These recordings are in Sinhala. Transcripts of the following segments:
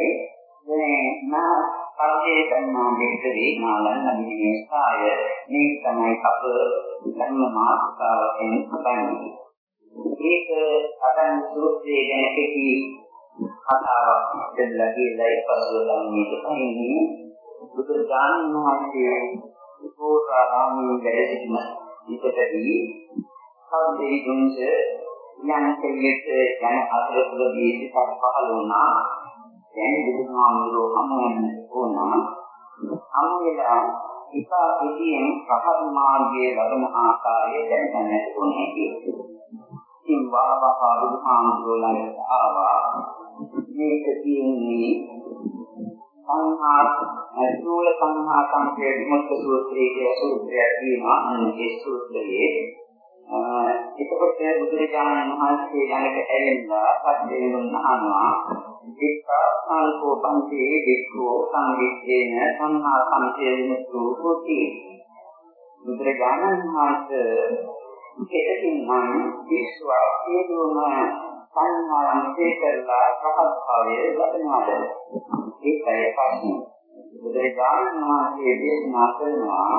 කියයි. දැන් මා පස්සේ කරනවා මෙතේ නාලන් අභිනේ සාය මේ තමයි අප ධර්ම මාර්ගාවෙන් හදන්නේ. ඒක අදන් සූත්‍රයේ ගැන කෙටි කතාවක් දෙන්නලා කියලා ඉපසුව ධම්මයේ තියෙන්නේ බුදු දානන් වහන්සේ උපෝසාරාමයේ වැඩ සිටින විටදී සම්දේ දුන්ස යන කෙලෙස් යන අතරතුරදී සිතක් පහළ වුණා දැන් බුදුහාමුදුරුවෝ හමුවෙන්න ඕන හමුවෙලා ඉතා පිටියෙන් රහත් මාර්ගයේ ලබන ආකාරය දැන් දැනගන්න ඕනේ කියලා. ඉතින් වාවහා බුදුහාමුදුරුවෝ ළඟට ආවා. මේක තියෙන්නේ සංහා අසූල සංහා සංකේ විමුක්ත සූත්‍රයේ කියලා සූත්‍රයක් තියෙනවා අනේ සූත්‍රයේ එතකොට බුදුරජාණන් වහන්සේ ළඟට ඇවිල්ලා පස්සේ අහනවා. එක්කාසාල්කෝ පන්තියේ වික්ඛෝ සංවිච්ඡේන සංහා සංකේ විමුක්තෝ හොති බුදුරජාණන් වහන්සේ කෙරකින් නම් විශ්වා සියලුම සංහාරන් තේකරලා රහත් භාවයේ ලබනවාද ඒකයි ප්‍රශ්නේ. බුදුරජාණන් වහන්සේ දේශනා කරනවා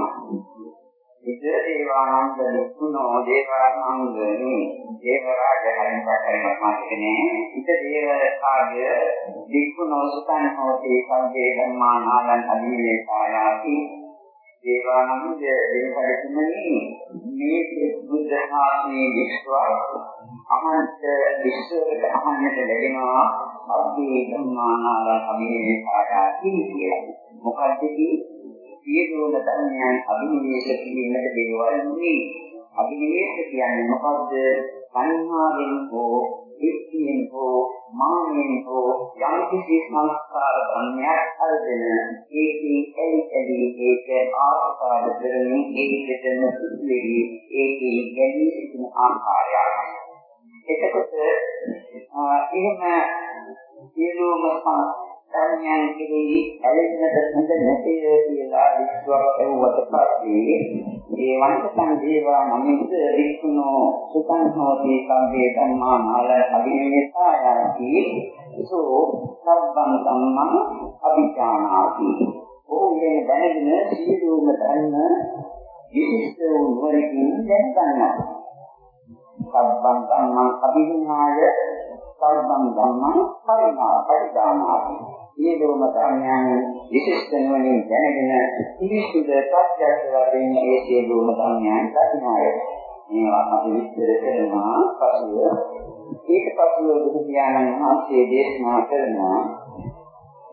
ඉද දේවානන්ද නිකුණෝ දේවානන්දනි දේවරාජ හරින් පටන් මාතකනේ ඉද දේවරාජ නිකුණෝ සුතං හෝති සංගේ ධම්මා නාලං අදීවේ සායාති දේවානන්ද දෙවිපරිතුමනි මේ බුද්ධ ශාසනයේ විශ්වාස අහන්නට විශ්වයට අහන්නට ලැබෙනවා අභි ධම්මානාල සමයේ සායාති කියලා. මොකද්ද සියලුම ධර්මයන් අභිනිවේෂ කිරීමට දේවල් නෙවෙයි. අභිනිවේෂ කියන්නේ මොකද්ද? සංහාවෙන් හෝ ඉක්තියෙන් හෝ මානෙන් හෝ යම් කිසි සංස්කාර ධර්මයක් අරගෙන ඒකේ එලි එලි ඒක ආස්වාද කරමින් ඒකටම සුදුවේවි ඒකේ ගැලී සිටින ආකාරය. එතකොට එහෙම සියලුම සංඥාන් කෙරෙහි ඇලෙන්නට හොඳ නැතේ කියලා විශ්වාස කරුවට පස්සේ ඒ වංශසං දේවා නමින්ද වික්ඛුනෝ සුතං හෝති සංවේ ධම්මා නාල අභිනේසායති සෝ සබ්බං ධම්මං අභිජානාති. ඕකෙන් දැනගෙන සියලුම ධර්ම විශිෂ්ට වූ නුවණකින් දැන ගන්නවා. සබ්බං ධම්මං අභිඥාය සබ්බං ධම්මං පරිණා පරිදානාති සියලුම ධර්මයන් විශිෂ්ට නුවණින් දැනගෙන පිළිසුද ප්‍රත්‍යක්ෂ වශයෙන් ඒ සියලුම ධර්මයන් දකිනාය. මේවා අපි විස්තර කරනවා පසුව ඒක පසුව බුදු පියාණන් වහන්සේ දේශනා කරනවා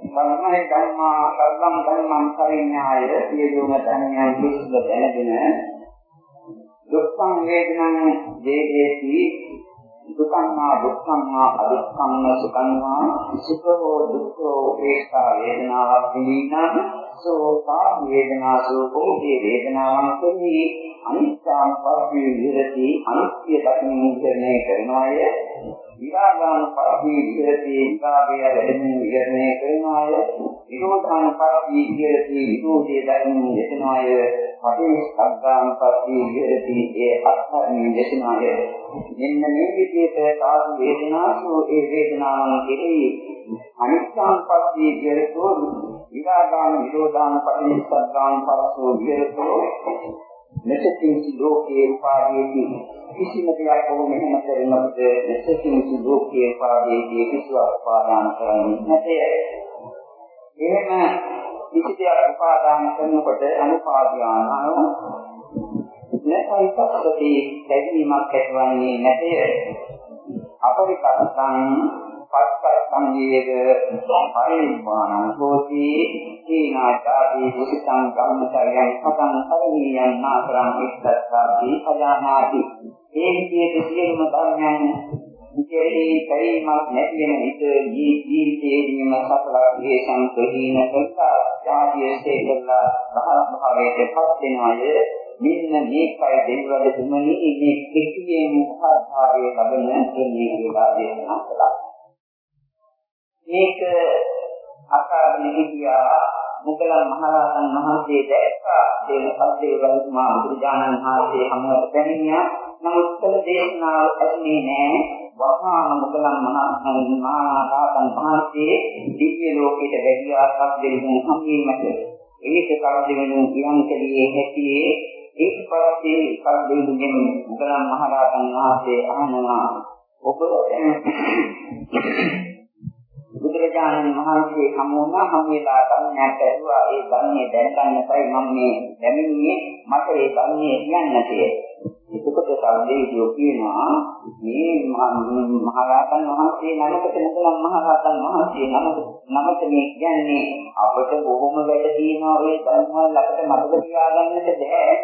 සම්මයි ධම්මා සබ්බං ධම්මං පරිඥාය සියලුම ධර්මයන් විශිෂ්ට දැනගෙන දුක්ඛං වේදනං වේදේති දුක්ඛං දුක්ඛං අදුක්ඛං සුඛං සුඛෝ දුක්ඛෝ උපේක්ඛා වේදනාවක් පිළිනන සෝපා වේදනාසෝ කෝටි වේදනාවන් කෙරෙහි අනිත්‍යං පස්සේ විහෙරති අනිත්‍ය දකින්න නිර්ණය කරනවාය විරාගාන පස්සේ විහෙරති විරාගය වැඩෙමින් විහෙරණය කරනවාය විරෝධාන පස්සේ විහෙරති විරෝධය දකින්න දෙනවාය අපේ සද්ධාන පස්සේ විහෙරති ඒ අත්හරින් දෙනවාය මෙන්න මේ විදිහට සාධු වේදනාසෝ ඒ වේදනාවන් කෙරෙහි අනිත්‍යංපස්සේ විහෙරතෝ විරාගාන විරෝධාන පටිච්චසමුප්පාදාන පස්සෝ විහෙරතෝ මෙතෙන්සි ලෝකේ උපාදීති කිසිම දෙයක් හෝ මෙහෙම කරනකොට මෙතෙන්සි ලෝකේ උපාදීති කිසිවක් උපාදාන කරන්නේ නැතේ. එහෙම කිසි දෙයක් උපාදාන කරනකොට අනුපාදානව නැසයිපස්සති ලැබීමක් ඇතිවන්නේ නැතේ. අපරිකස්සං පස්සස්සං යේද පරිමාණං හෝති සීනාචාදී බුද්ධං කම්මචයන් පතං කරණීයන් නාතරං ඉස්සත්තාති පජානාති. ඒ විදිහට සියලුම ධර්මයන් කෙරෙහි පරිමක් නැති වෙන විට ජීවිතයේදීම සකලයේ සංකීර්ණ කල්පා ආදී සේකලා භාවයට පත් වෙනවාය. මෙන්න මේකයි දෙවිවද තුමනි මේ කිසියම් ආධාරයේ ලබන දෙන්නේ කියලා දේශනා කළා. මේක අකාරණ හිතියා මුගලන් මහරහතන් වහන්සේ දැක්කා දේව සත්‍ය රජතුමා බුදුජානන් වහන්සේ හමුවට පැමිණියා. නමුත් කළ දේශනාව ඇතිනේ නෑ. වහාම මුගලන් මහරහතන් වහන්සේ දිව්‍ය ලෝකයට වැඩි ආසක් දෙවියන් හම්බීමට ඒක කල්දිවෙනු කියන්කලියේ හැටියේ ඒක පස්සේ කල්දිවෙනුගෙන් මුගලන් මහරහතන් වහන්සේ අහනවා ඔබ බුදුරජාණන් වහන්සේ හමු වුණා හමු වෙලා ධර්මයක් ඇහුවා. ඒ ධර්මයේ දැනගන්නටයි මම මේ දැනෙන්නේ මට ඒ ධර්මයේ කියන්නට එතකොට සම්දේවියෝ කියනවා මේ මහරහතන් වහන්සේ නමකට මුගලන් මහරහතන් වහන්සේ නමකට නමත මේ කියන්නේ අපට බොහොම වැඩ තියෙනවා ඒ ධර්ම වලකට මතක තියාගන්නට බෑ.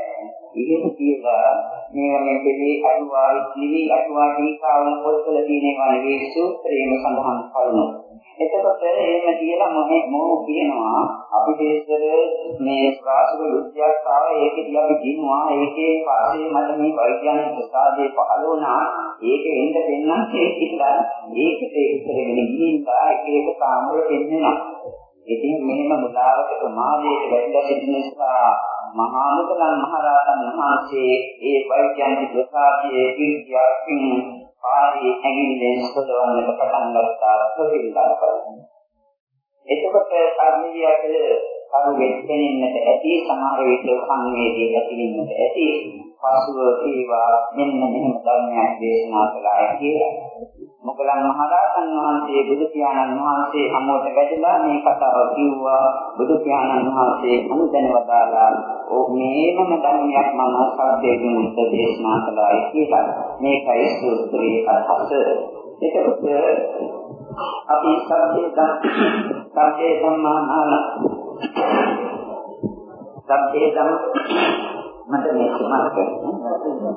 ඉතින් කියලා මේ වගේ දෙවි අටුවා විචිවි අටුවා ටීකාවල පොත්වල තියෙනවා නෙවෙයි සූත්‍රයේම සඳහන් කරනවා. එතකොට එහෙම කියලා මොහේ මොහු කියනවා අපි දේශර මේ ශ්‍රාසක විද්‍යාවක් ආව ඒකදී අපි දිනුවා ඒකේ පස්සේ මට මේ වෛද්‍යයන් ප්‍රසාදේ පහළ වුණා. ඒක එන්න දෙන්නම් කියලා ඒකට ඉස්සරගෙන ගිහින්දා එක එක කාමර දෙන්නවා ඉතින් මෙහෙම මුලාවක ප්‍රමාදයට වැටලා සිටින නිසා මහා මුගලන් මහරහතන් වහන්සේ ඒ වෛද්‍යයන් ප්‍රසාදයේ විද්‍යාවකින් පාරේ ඇඟිල්ලෙන් සොදවන්නට පටන් ගත්තා ප්‍රතිවිලා කරනවා. එතකොට කර්මීයකල කරු වෙච්චෙන්නට ඇති සමහර විට සංවේදී ඇතිවෙන්නට ඇති පසුව ඒවා මෙන්න මෙහෙම ධර්මයක් දේශනා කළා කියලා. මොකලන් මහරහතන් වහන්සේ බුදු පියාණන් වහන්සේ හමුවට වැදලා මේ කතාව කිව්වා බුදු පියාණන් වහන්සේ අනුදැන වදාලා ඕ මේනම ධර්මයක් මම සත්‍යයෙන් උපදේශනා කළා කියලා. මේකයි සූත්‍රයේ අර්ථය. එතකොට අපි සත්‍ය සත්‍ය සම්මානාල සත්‍ය ධම්ම මට මේ සමානක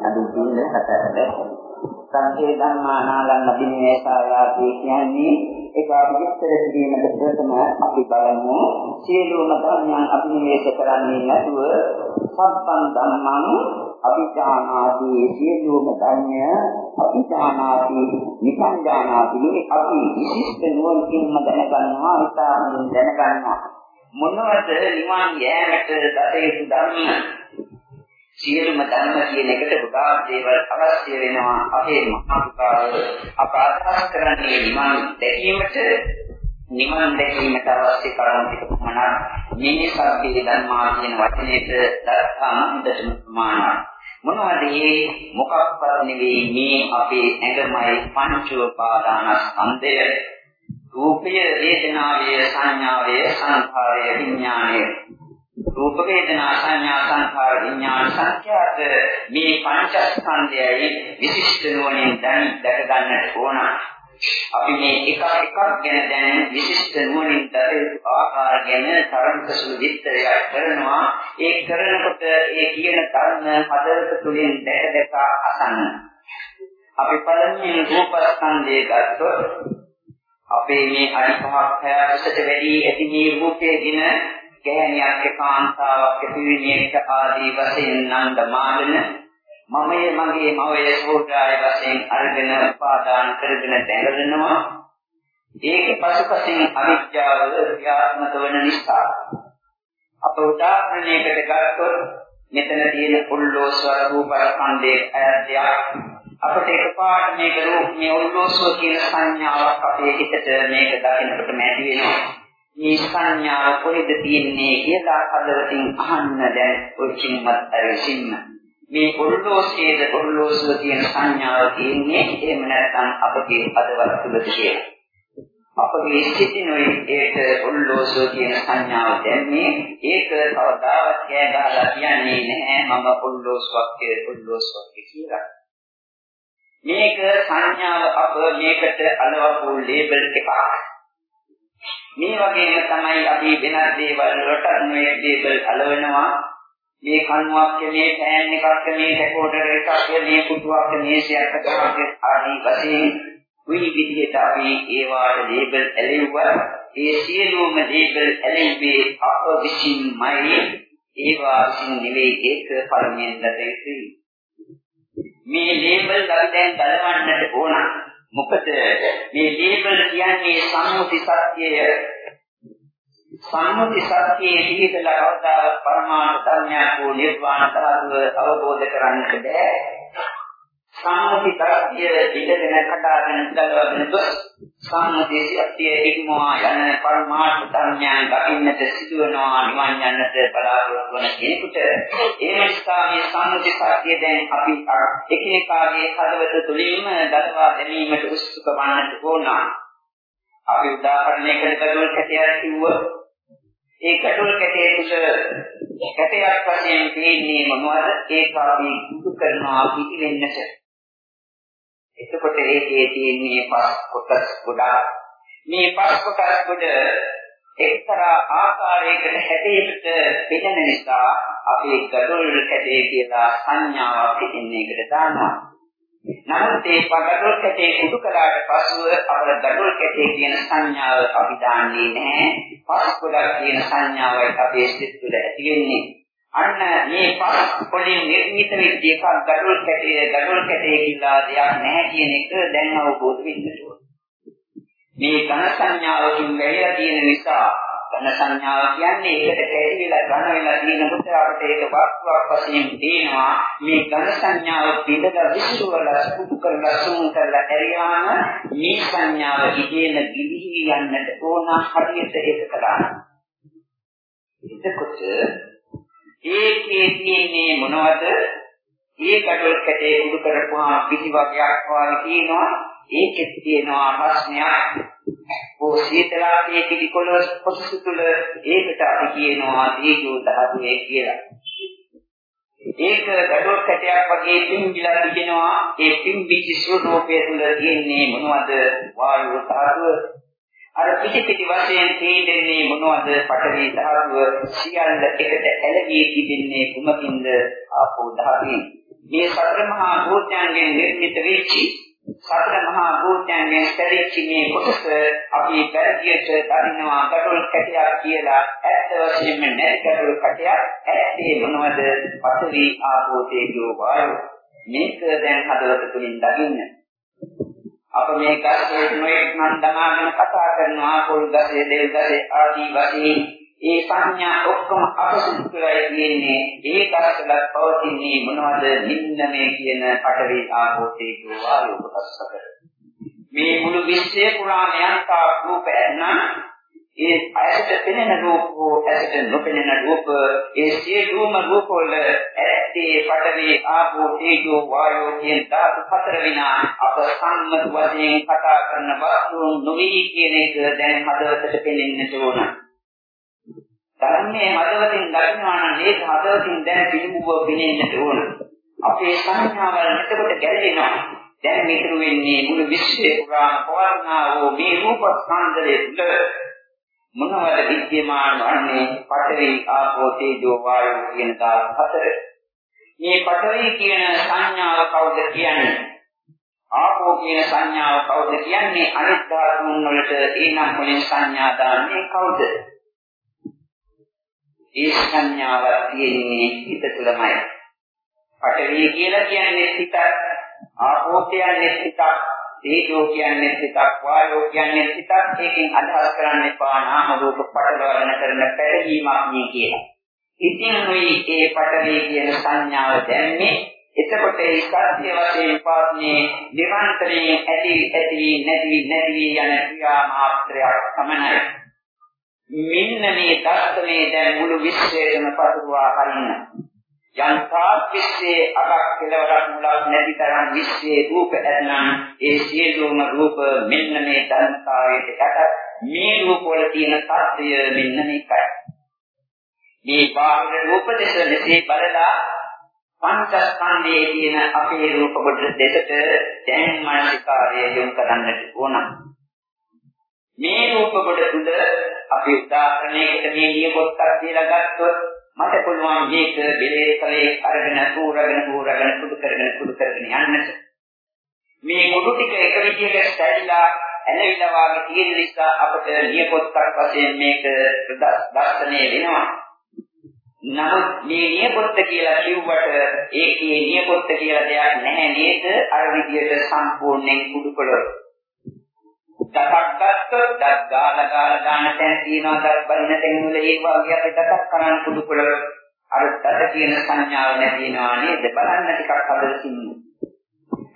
අද දින හතරට සංකේ ධම්මානාලන්න දිනේසායාති කියන්නේ ඒක අපි විස්තර කිරීමට ප්‍රථම අපි බලමු. සියලුම ධර්මයන් අභිනිවේෂ කරන්නේ නැතුව සම්පන් ධම්මං අභිචානාති සියලුම ධර්මය අභිචානාති නිසංජානාති මේ අපි විශිෂ්ට නුවණකින්ම දැනගන්නවා හිතාමින් දැනගන්නවා. මොනවද නිවන් යෑමට දත යුතු ධර්ම? සියලුම ධර්ම කියන එකට ගොඩාක් දේවල් අවශ්‍ය වෙනවා. අපේ මාතෘකාව අප අදහස් කරන්නේ නිවන් දැකීමට නිවන් දැකීමට අවශ්‍ය කරුණු ටික පමණක් මේ සත්‍ය ධර්මා කියන වචනයට දක්වන හොඳටම ප්‍රමාණවත්. මොනවද මේ? මොකක්වත් නෙවෙයි මේ අපේ ඇඟමයි පංච උපාදානස්කන්ධය රූපය වේදනාවය සංඥාවය සංඛාරය විඥානය රූප වේදනා සංඥා සංඛාර විඥාන සංඛ්‍යාත මේ පංචස්කන්ධයයි විශිෂ්ට නුවණින් දැන දැක ගන්නට ඕන. අපි මේ එක එකක් ගැන දැන විශිෂ්ට නුවණින් දත ආකාර ගැන තරමක සුළු විස්තරයක් කරනවා. ඒ කරනකොට ඒ කියන ධර්ම හදවත තුළින් දැක දැක අසන්න. අපි පළමුවෙන් රූපස්කන්ධය ගත්තොත් අපේ මේ අඩි පහක් හැයට වැඩි ඇති මේ රූපයේ දින ගෑණියක් එකාන්තාවක් පිරිණියෙක් ආදී වශයෙන් නන්ද මාදන මමය මගේ මවය සෝදාය වශයෙන් අරගෙන උපාදාන කරගෙන දැඟලනවා. ඒකේ පසුපසින් අවිද්‍යාව ක්‍රියාත්මක වන නිසා අප උදාහරණයකට ගත්තොත් මෙතන තියෙන පුල්ලෝස්වර රූපස්කන්ධයේ ඇයත්‍යක් අපිට එකපාරට මේක රූප මේ උල්ලෝස්ව කියන සංඥාවක් අපේ හිතට මේක දකින්නකොට නැති වෙනවා මේ සංඥාව කොහෙද තියෙන්නේ කියලා හදවතින් අහන්න දැන් ඔච්චින්වත් අරගෙන මේ ඔර්ලෝසයේද ඔර්ලෝසුව කියන සංඥාව තියෙන්නේ එහෙම නැත්නම් අපගේ හදවත් තුළ කියලා. අපගේ සිතිනුයි ඒක ඔර්ලෝසුව කියන සංඥාව දැන්නේ ඒක කවදාවත් කෑ ගහලා කියන්නේ නැහැ මම ඔර්ලෝසුවක් කියලා ඔර්ලෝසුවක් කියලා. මේක සංඥාව අප මේකට අලවපු ලේබල් එකක්. මේ වගේම තමයි අපි වෙනත් දේවල් වලට මේ දේවල් අලවනවා. මේ කණුවක් මේ පෑන් එකක් මේ රෙකෝඩර් එකක් මේ කුටුවක් මේසයක් ගහක් ආදී වශයෙන් විවිධ විදිහට අපි ඒවාට ලේබල් ඇලෙව්වා ඒ සියලුම ලේබල් ඇලෙන්නේ අප විසින්මයි. ඒවා විසින් නෙවෙයි ඒක පරිමයෙන් දත යුතුයි. මේ ලේබල් අපි දැන් බලවන්නට ඕන. මොකද මේ ලේබල් කියන්නේ සම්මුති සත්‍යය? සම්මුති සත්‍යයේ පිහිටලා අවදාව පරමාර්ථ ධර්මයක් වූ නිර්වාණ ධාතුව අවබෝධ කරගන්නට බෑ. සම්මුතිකය ඉඳගෙන කඩාගෙන දලවගෙන ගොස් සම්මුතිය ඉක්මවා යන පරමාර්ථ ධර්මයන් දකින්නට සිදුවනවා නිවන් යන්නට බලාපොරොත්තු වන කෙනෙකුට ඒ නිසා මේ සම්මුති සත්‍ය දැන් අපි එකිනෙකාගේ හදවත තුළින්ම දක්වා ගැනීමට උත්සුක වන්නට ඕන. අපි උදාහරණයකට ගඩොල් කැටයක් කිව්වොත් ඒ ගඩොල් කැටයේ තුල කැටයක් වශයෙන් තියෙන්නේ මොනවද? ඒක අපි කුඩු කරනවා පිටිවෙන්නට. එතකොට ඒකේ තියෙන්නේ පස් කොටස් ගොඩාක්. මේ පස් කොටස් ගොඩ එක්තරා ආකාරයකට හැදෙන්නට පෙනෙන නිසා අපේ ගඩොල් කැටේ කියලා සංඥාවක් පිටින්නේකට දානවා. නමුත් ඒ පගඩොල් කැටේ කුඩු කළාට පසුව අපර ගඩොල් කැටේ කියන සංඥාව අපි දාන්නේ නැහැ. පස් ගොඩක් කියන සංඥාවයි අපේ සිත් තුළ ඇති වෙන්නේ. අන්න මේ පස් වලින් නිර්මිත වෙච්ච එකක් gadol කැටේ gadol කැටේ කියලා දෙයක් නැහැ කියන එක දැන් අවබෝධ වෙන්න ඕන. මේ ඝන සංඥාවකින් වැළලා තියෙන නිසා ඝන සංඥාව කියන්නේ ඒකට කැටි වෙලා ඝන වෙලා තියෙනකොට අපිට ඒක වස්තුවක් වශයෙන් තේනවා මේ ඝන සංඥාව පිටද විශ්වවල සුදු කරලා සුමු කරලා ඇරියාම මේ සංඥාව ඉදීන ගිලිහි යන්නට ඕන හරියට ඒක කරා. එතකොට ඒකේ තියෙන්නේ මොනවද? ඒ කඩොල් කැටේ කුඩු කරපුවාම පිටි වර්ගයක් වගේ තියෙනවා. ඒකෙත් තියෙනවා රස්නයක්. ඕ සීතලාගේ පිටි කොළොස් කොටස තුල ඒකට අපි කියනවා දීජෝ ධාතුවේ කියලා. ඒක gadol කැටයක් වගේ පිම්බිලා තිබෙනවා ඒ පිම්බිච්ච ස්වરૂපය තුළ තියෙන්නේ මොනවද වායු ධාතුව අර පිටි පිටි වශයෙන් තේදෙන්නේ මොනවද? පඨවි ධාතුව සියල්ල එකට ඇලවී තිබෙන්නේ කුමකින්ද? ආපෝ ධාතුවේ. මේ සතර මහා භූතයන්ගෙන් නිර්මිත වෙච්චි සතර මහා භූතයන්ගෙන් පරිච්ච මේ කොටස අපි පරිදියට දකින්නවා gadol කැටියක් කියලා. ඇත්ත වශයෙන්ම නැති gadol කැටියක්. ඇත්තේ මොනවද? පඨවි ආපෝ තේජෝ වායෝ. මේක දැන් හදවත තුලින් දකින්න. අප මේ ගස්සේ නොයෙක් නම් දමාගෙන කතා කරනවා පොල් ගස්සේ දෙල් ගස්සේ ආදී වශයෙන් ඒ සංඥා ඔක්කොම අපසුත් කරයි කියන්නේ ඒ කාර්යලක් පවතින්නේ මොනවද? නින්න මේ කියන පටවේ ආපෝතේ ගෝවායෝ කොටස් හතර මේ මුළු විශ්වය පුරාම යන්තා රූප ඇන්නා ඒ ඇයට පෙනෙන රූප හෝ ඇයට නොපෙනෙන රූප ඒ සියලුම රූප වල ඇත්තේ පඩවි ආපෝ තේජෝ වායෝ කියන ධාතු හතර විනා අප සම්මත වශයෙන් කතා කරන වස්තුන් නොවේ කියන එක දැන් හදවතට පෙනෙන්නට ඕන. ධර්මයේ හදවතින් දකින්නවා නම් ඒක හදවතින් දැන් පිළිඹුව පෙනෙන්නට ඕන. අපේ සංඥාවල් එතකොට ගැළපෙනවා. දැන් මෙතන වෙන්නේ මුළු විශ්වය පුරාම පවර්ණා වූ මේ රූප ස්කන්ධයේ තුල මොනවද විද්‍යමාන වන්නේ පඨවි ආපෝ තේජෝ වායෝ කියන ධාතු හතර. මේ පඨවි කියන සංඥාව කවුද කියන්නේ? ආපෝ කියන සංඥාව කවුද කියන්නේ? අනිත් ධාතුන් වලට ඒ නම් වලින් සංඥා දාන්නේ කවුද? ඒ සංඥාව තියෙන්නේ හිත තුළමයි. පඨවි කියලා කියන්නේ හිත, ආපෝ කියන්නේ හිත, තේජෝ කියන්නේ සිතක් වායෝ කියන්නේ සිතක් ඒකෙන් අදහස් කරන්න එපා නාම රූප පටලවන කරන පැහැදීමක් නේ කියලා. ඉතින් මේ ඒ පටලේ කියන සංඥාව දැන්නේ එතකොට ඒ සත්‍ය වශයෙන් පාන්නේ නිරන්තරයෙන් ඇති ඇති නැති නැති යන ක්‍රියා මාත්‍රයක් පමණයි. මෙන්න මේ දර්ශනේ දැන් මුළු විශ්වයටම පතුරවා හරින්න. යන්තා විශ්වයේ අගක් කෙලවරක් මුලක් නැති තරම් විශ්වයේ රූප ඇතනම් ඒ සියලුම රූප මෙන්න මේ ධර්මතාවයට යට මේ රූප වල තියෙන තත්ත්වය මෙන්න මේකයි. මේ බාහිර රූප දෙස මෙසේ බලලා පංචස්කන්ධයේ තියෙන අපේ රූප කොට දෙකට දැන් මානසිකාරය යොමු කරන්නට ඕන. මේ රූප කොට තුල අපි උදාහරණයකට මේ නියපොත්තක් කියලා ගත්තොත් මට පුළුවන් මේක බෙලේ කලේ අරගෙන පූරගෙන පූරගෙන කුඩු කරගෙන කුඩු කරගෙන යන්නට. මේ කුඩු ටික එක විදිහකට සැරිලා ඇලවිලා වාගේ තියෙන නිසා අපට නියපොත්තක් වශයෙන් මේක දර්ශනය වෙනවා. නමුත් මේ නියපොත්ත කියලා කිව්වට ඒකේ නියපොත්ත කියලා දෙයක් නැහැ නේද? අර විදිහට සම්පූර්ණයෙන් කුඩු කළොත්. දතක් ගත්තොත් දත් ගාලා ගාලා ගන්න තැන තියෙනවා දත් බලින තැන් වල ඒ වගේ අපි දතක් කරන් කුඩු කුල අර දත කියන සංඥාව නැතිනවා නේද බලන්න ටිකක් හදලා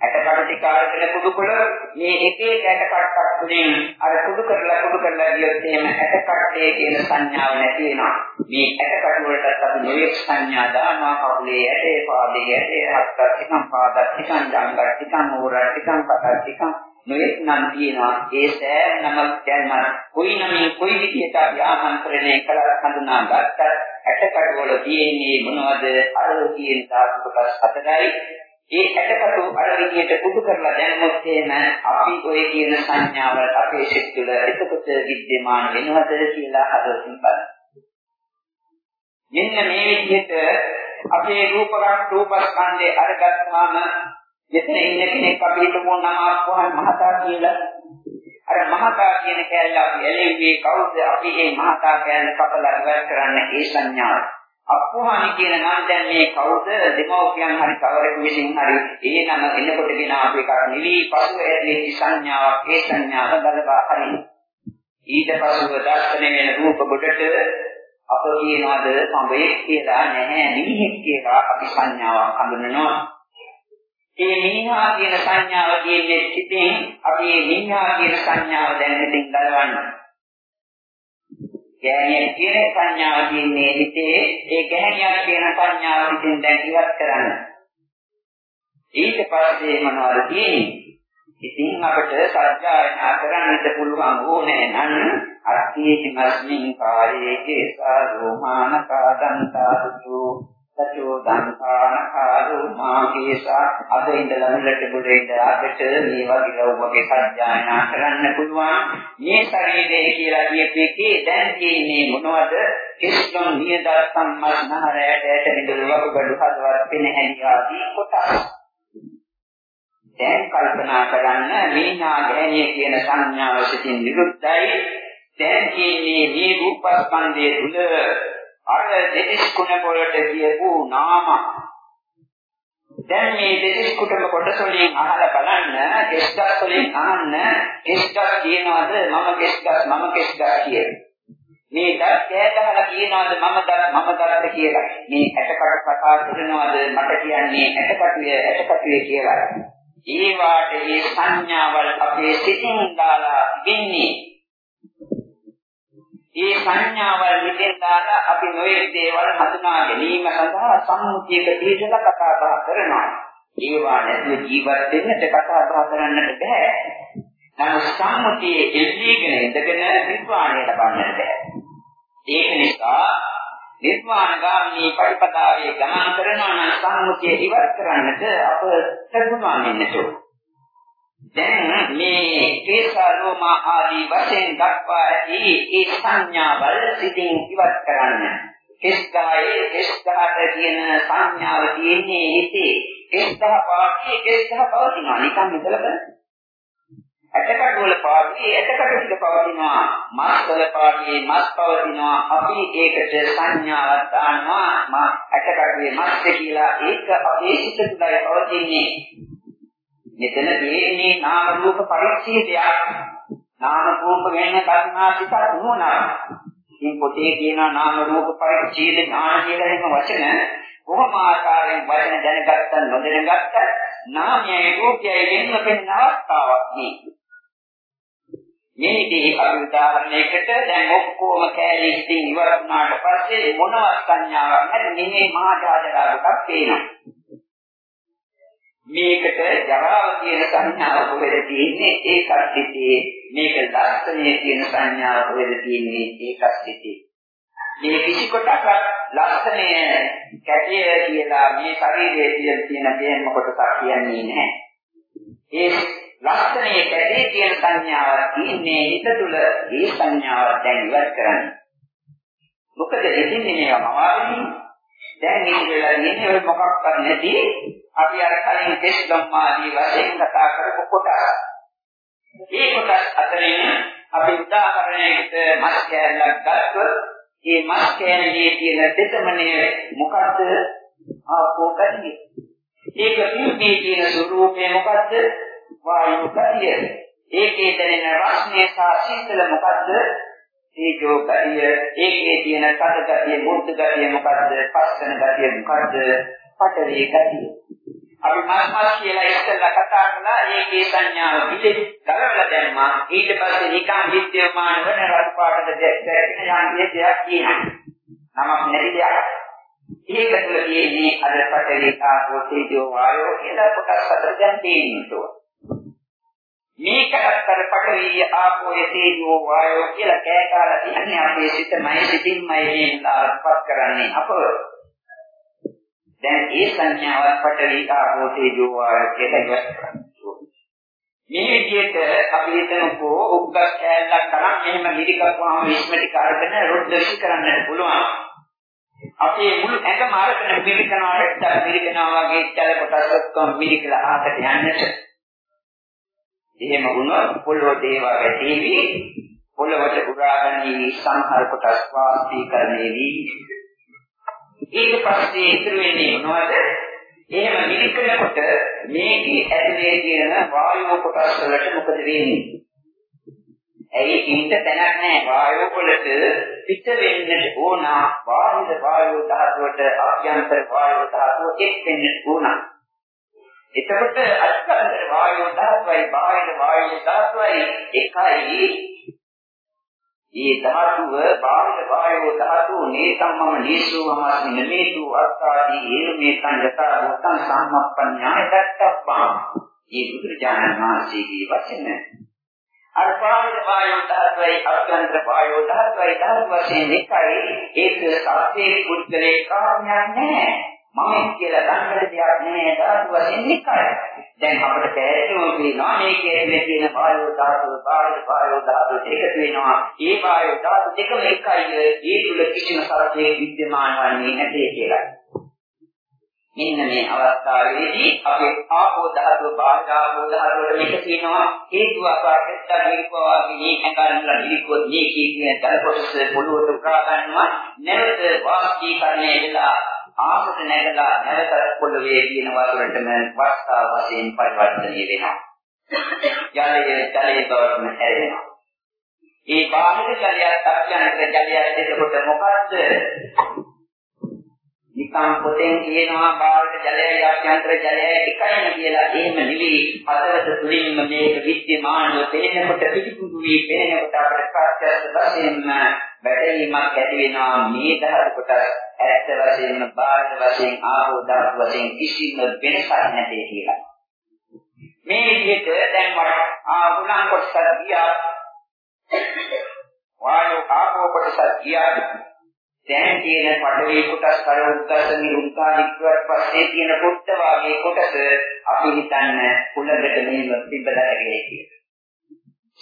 තින්නේ ඇටකඩ ටික අරගෙන කුඩු කළොත් මේ එක එක ඇටකඩක් තුලින් අර කුඩු කරලා කුඩු කරලා ගියොත් එහෙම ඇටකඩේ කියන සංඥාව නැති වෙනවා. මේ ඇටකඩ වලට අපි නිවෙක් සංඥා දානවා. කකුලේ ඇටේ පාදයේ ඇටේ හත්ත ටිකක් පාදක් ටිකක් ජංගක් ටිකක් මෝරක් ටිකක් පතක් ටිකක් නොයෙක් නම් තියෙනවා. ඒ සෑම නමක් දැන්ම කොයි නමින් කොයි විදිහට අපි ආමන්ත්‍රණය කළා හඳුනා ගත්තත් ඇටකඩ වල තියෙන්නේ මොනවද? අර කියන තාක් කොටස් හතරයි. ඒ ඇටකටු අර විදිහට කුඩු කරලා දැම්මොත් එහෙම අපි ඔය කියන සංඥාව අපේ සිත් තුළ එතකොට विद्यमान වෙනවද කියලා හදවතින් බලන්න. මෙන්න මේ විදිහට අපේ රූපයක් රූපස්කන්ධේ අරගත්තාම මෙතන ඉන්න කෙනෙක් අපි හිතමු නම් ආපුවාම මහතා කියලා. අර මහතා කියන කැලේ අපි එළෙන්නේ කවුද? අපි මේ මහතා කැලේ කපලා ඉවත් කරන්න ඒ සංඥාව. අප්පුහානි කියන නම දැන් මේ කවුද? දෙමෝපියන් හරි කවරෙකු විසින් හරි ඒ නම එනකොටගෙන අපි එකක් නිවි පසුව ඇති සංඥාවක් ඒ සංඥාව බලවා හරි. ඊට පසුව දර්ශනය වෙන රූප කොටට අප කියනවාද සම්බයෙක් කියලා නැහැ මිනිහෙක් කියලා අපි සංඥාවක් හඳුනනවා. මේ මිනිහා කියන සංඥාව කියන්නේ සිටින් අපි මේ මිනිහා කියන සංඥාව දැන් මෙතෙන් ගලවන්න. ගෑණියක් කියන සංඥාව කියන්නේ හිතේ ඒ ගැහණියක් කියන සංඥාව හිතෙන් දැන් ඉවත් කරන්න. ඊට පස්සේ මොනවද තියෙන්නේ? ඉතින් අපිට සත්‍යයනා කරන්නට පුළුවන් ඕනේ නම් අත්ථේති මස්මින් කායේ කේසා රෝමාන කාදන්තාසු සචෝ දන්තාන කාලෝ මාගේසා අද ඉඳලා මුලට බුලේ ඉඳලාකට මේ වගේ ලව්වගේ සත්‍යයනා කරන්න පුළුවන්. මේ ශරීරය කියලා කියපේකේ දැන් තියෙන්නේ මොනවද? කිස්නම් නියද සම්මස්නහරයට ඇට නිදුල වකුගඩු හදවත් පෙනහැලි ආදී කොටස්. දැන් කල්පනා කරන්න මේනා ගැහණිය කියන සංඥාව සිටින් විරුද්ධයි. දැන් කියන්නේ මේ රූපස්කන්ධයේ තුල අර දෙතිස් කුණ වලට කියපු නාම. දැන් මේ දෙතිස් කුටම කොටස වලින් අහලා බලන්න කෙස්ගස් වලින් අහන්න කෙස්ගස් කියනවාද මම කෙස්ගස් මම කෙස්ගස් කියලා. මේ දත් කෑගහලා කියනවාද මම දත් මම දත් කියලා. මේ ඇටකට කතා කරනවාද මට කියන්නේ ඇටකටුවේ ඇටකටුවේ කියලා. ඒ වාට මේ සංඥාවල් අපේ සිතින් දාලා ඉන්නේ. මේ සංඥාවල් මෙතෙන් දාලා අපි නොයේ දේවල් හඳුනා ගැනීම සඳහා සම්මුතියක පිළිදලා කතා බහ කරනවා. ඒවා නැතුව ජීවත් වෙන්නට කතා බහ කරන්නට බෑ. නමුත් සම්මුතියේ එල්ලීගෙන ඉඳගෙන නිර්වාණය ලබන්නට බෑ. ඒක නිසා නිර්වාණගාමී පරිපදාවේ ගමන් කරනවා නම් සම්මුතිය ඉවත් කරන්නට අප සතුටුමන් වෙන්නට ඕන. දැන් මේ කේසාරෝම ආදී වශයෙන් දක්වා ඇති ඒ සංඥාවල් සිටින් ඉවත් කරන්න. කෙස්ගහයේ කෙස්ගහට කියන සංඥාව තියෙන්නේ හිතේ. කෙස්ගහ පාටියේ කෙස්ගහ පවතිනවා. නිකන් හිතලා බලන්න. ඇටකඩ වල පාටියේ ඇටකඩ ටික පවතිනවා. මස් වල පාටියේ මස් පවතිනවා. අපි ඒකට සංඥාවක් දානවා. මා ඇටකඩේ මස් කියලා ඒක අපේ සිත තුළයි පවතින්නේ. මෙතන තියෙන්නේ නාම රූප පරිච්ඡේදයක්. නාම රූප වෙන කර්මාසික නුවණක්. මේ පොතේ කියන නාම රූප පරිච්ඡේද ඥාන කියලා එහෙම වචන කොහොම ආකාරයෙන් වචන දැනගත්ත නොදැනගත්ත නාමයයි රූපයයි වෙනම වෙන අවස්ථාවක් මේ. මේකේ අපි උදාහරණයකට දැන් ඔක්කොම කෑලි ඉස්තින් ඉවර වුණාට පස්සේ මොනවත් සංඥාවක් නැති මෙහි මහා ජාජරාවකක් පේනවා. මේකට ජරාව කියන සංඥාව කොහෙද තියෙන්නේ? ඒකත් සිටේ මේක ලක්ෂණය කියන සංඥාව කොහෙද තියෙන්නේ? ඒකත් සිටේ මේ කිසි කොටක ලක්ෂණය කැටිය කියලා මේ ශරීරයේ තියෙන දෙයක්ම කොටසක් කියන්නේ නැහැ. ඒ ලක්ෂණයේ කැටේ කියන සංඥාව තියෙන්නේ හිත තුළ ඒ සංඥාව දැන් ඉවත් කරන්න. මොකද හිතින්නේ මේවා මවාගෙන දැන් මේ වෙලාවේ ඉන්නේ ඔය මොකක්වත් නැති අපි අර කලින් දෙස් ධම්මාදී වශයෙන් කතා කරපු කොටස්. මේ කොටස් අතරින් අපි උදාහරණයකට මස් කෑල්ලක් ගත්තොත් මේ මස් කෑල්ලේ තියෙන දෙතමනය මොකද්ද? ආපෝ ගතිය. ඒක නිර්මී තියෙන ස්වરૂපය මොකද්ද? වායු ගතිය. ඒකේ දැනෙන රස්නේ සහ සීතල මොකද්ද? තේජෝ ගතිය. ඒකේ තියෙන කඩ ගතිය, මුර්ධ ගතිය මොකද්ද? පස්සන ගතිය මොකද්ද? පඨවි ගතිය. අපි මස් මස් කියලා ඉස්සෙල්ලා කතා කළා ඒකේ සංඥාව පිළි කරවලා දැම්මා. ඊට පස්සේ නිකන් විද්‍යමාන වෙන රතු පාටද දැක්කගෙන යන්නේ දෙයක් කියනවා නමක් නැති දෙයක්. ඒක තුළ තියෙන්නේ අද පටලී ආපෝ තේජෝ වායෝ කියලා කොටස් හතර දැන් තියෙනවා. මේකත් අර පටලී ආපෝ තේජෝ වායෝ කියලා කෑකාලා කියන්නේ අපේ සිතමයි සිතින්මයි මේලාපත් කරන්නේ. අපව දැන් ඒ සංඥාවත් පටවි ආපෝ තේජෝ වායය කියලා ඉවත් කරනවා. මේ විදිහට අපි හිතනකෝ උග්ගස් කෑල්ලක් තරම් මෙහෙම මිරිකපුවාම විශ්මටි කාර්කන රොද්දසි කරන්නට පුළුවන්. අපේ මුළු ඇඟම අරගෙන මිරිකනවාට මිරිකනවා වගේ චල කොටස් ඔක්කොම මිරිකලා ආකට යන්නට. එහෙම වුණොත් පොළොව දේවා වැටීවි පොළොවට පුරාගනී සංහාර කොටස් වාස්තීකරණය වී ඊට පස්සේ ඉතුරු වෙන්නේ මොනවද? එහෙම නිරිකනකොට මේකේ ඇතුලේ තියෙන වායුව කොටස් වලට මොකද වෙන්නේ? ඇයි ඉන්න තැනක් නැහැ වායුව වලට පිට වෙන්නට ඕන බාහිර වායුව ධාතුවට ආභ්‍යන්තර වායුව ධාතුව එක් වෙන්න ඕන. එතකොට අස්කන්ධ වායුව ධාතුවයි බාහිර වායුව ධාතුවයි එකයි ඒ ධාතුව බාහිර වායෝ ධාතු නේතම්මම නීසුවමස්මි නමේතු අත්තාදී හේන මේකං යතා භූතං සම්මප්පඤ්ඤාය දත්තප්පා. මේ බුදුරජාණන් වහන්සේගේ වචන අර බාහිර වායෝ ධාතුවයි අභ්‍යන්තර වායෝ ධාතුවයි ධාතු වශයෙන් එකයි ඒක සත්‍යයේ පුද්ගලේ කාර්යයක් නැහැ. මම කියලා ගන්න දෙයක් නෑ ධාතු වශයෙන් එකයි. දැන් අපිට පැහැදිලිවම පේනවා මේකේ ඇතුලේ තියෙන වායෝ ධාතුව, බාහිර වායෝ ධාතුව දෙක වෙනවා. ඒ වායෝ ධාතු දෙකම එකයි. ඒ තුල කිසිම සත්‍යයක් विद्यमान වන්නේ නැtei කියලා. මෙන්න මේ අවස්ථාවේදී අපේ ආපෝ ධාතුව බාහිර ආපෝ ධාතුවට මේක තියෙනවා හේතුව අපාකෙත්ත නිරිකවා වගේ ඇඟරන්ලා නිරිකොත් මේ කියන දල කොටස පොළොවට උකා ගන්නවා නැවත වාස්කීකරණය වෙලා ආපත නැගලා නැවත පොළවේ කියන වතුරටම වස්තා වශයෙන් පරිවර්තනය වෙනවා. ජලය ජලයේ බවටම හැරෙනවා. ඒ බාහිර ජලයත් අභ්‍යන්තර ජලයත් එතකොට මොකද්ද? නිකම් පොතෙන් කියනවා බාහිර ජලයයි අභ්‍යන්තර ජලයයි එකයිම කියලා එහෙම නෙවෙයි හදවත තුළින්ම මේක විද්‍යමානව පේනකොට පිටිපුඩු වී පේනකොට අපිට ප්‍රත්‍යක්ෂ වශයෙන්ම වැටීමක් ඇති වෙනවා මේ ධාතු කොටස් ඇත්ත වශයෙන්ම බාහිර වශයෙන් ආහෝ ධාතු වශයෙන් කිසිම වෙනසක් නැtei කියලා. මේ විදිහට දැන් මට ආගුණන් කොටස ගියා වායෝ ආපෝ කොටස ගියා දැන් තියෙන පඩවි කොටස් කර උද්දස නිරුක්තානික්වත් පස්සේ තියෙන පොට්ට වාගේ කොටස අපි හිතන්න කුලකට මෙහෙම තිබ්බදා කියලා.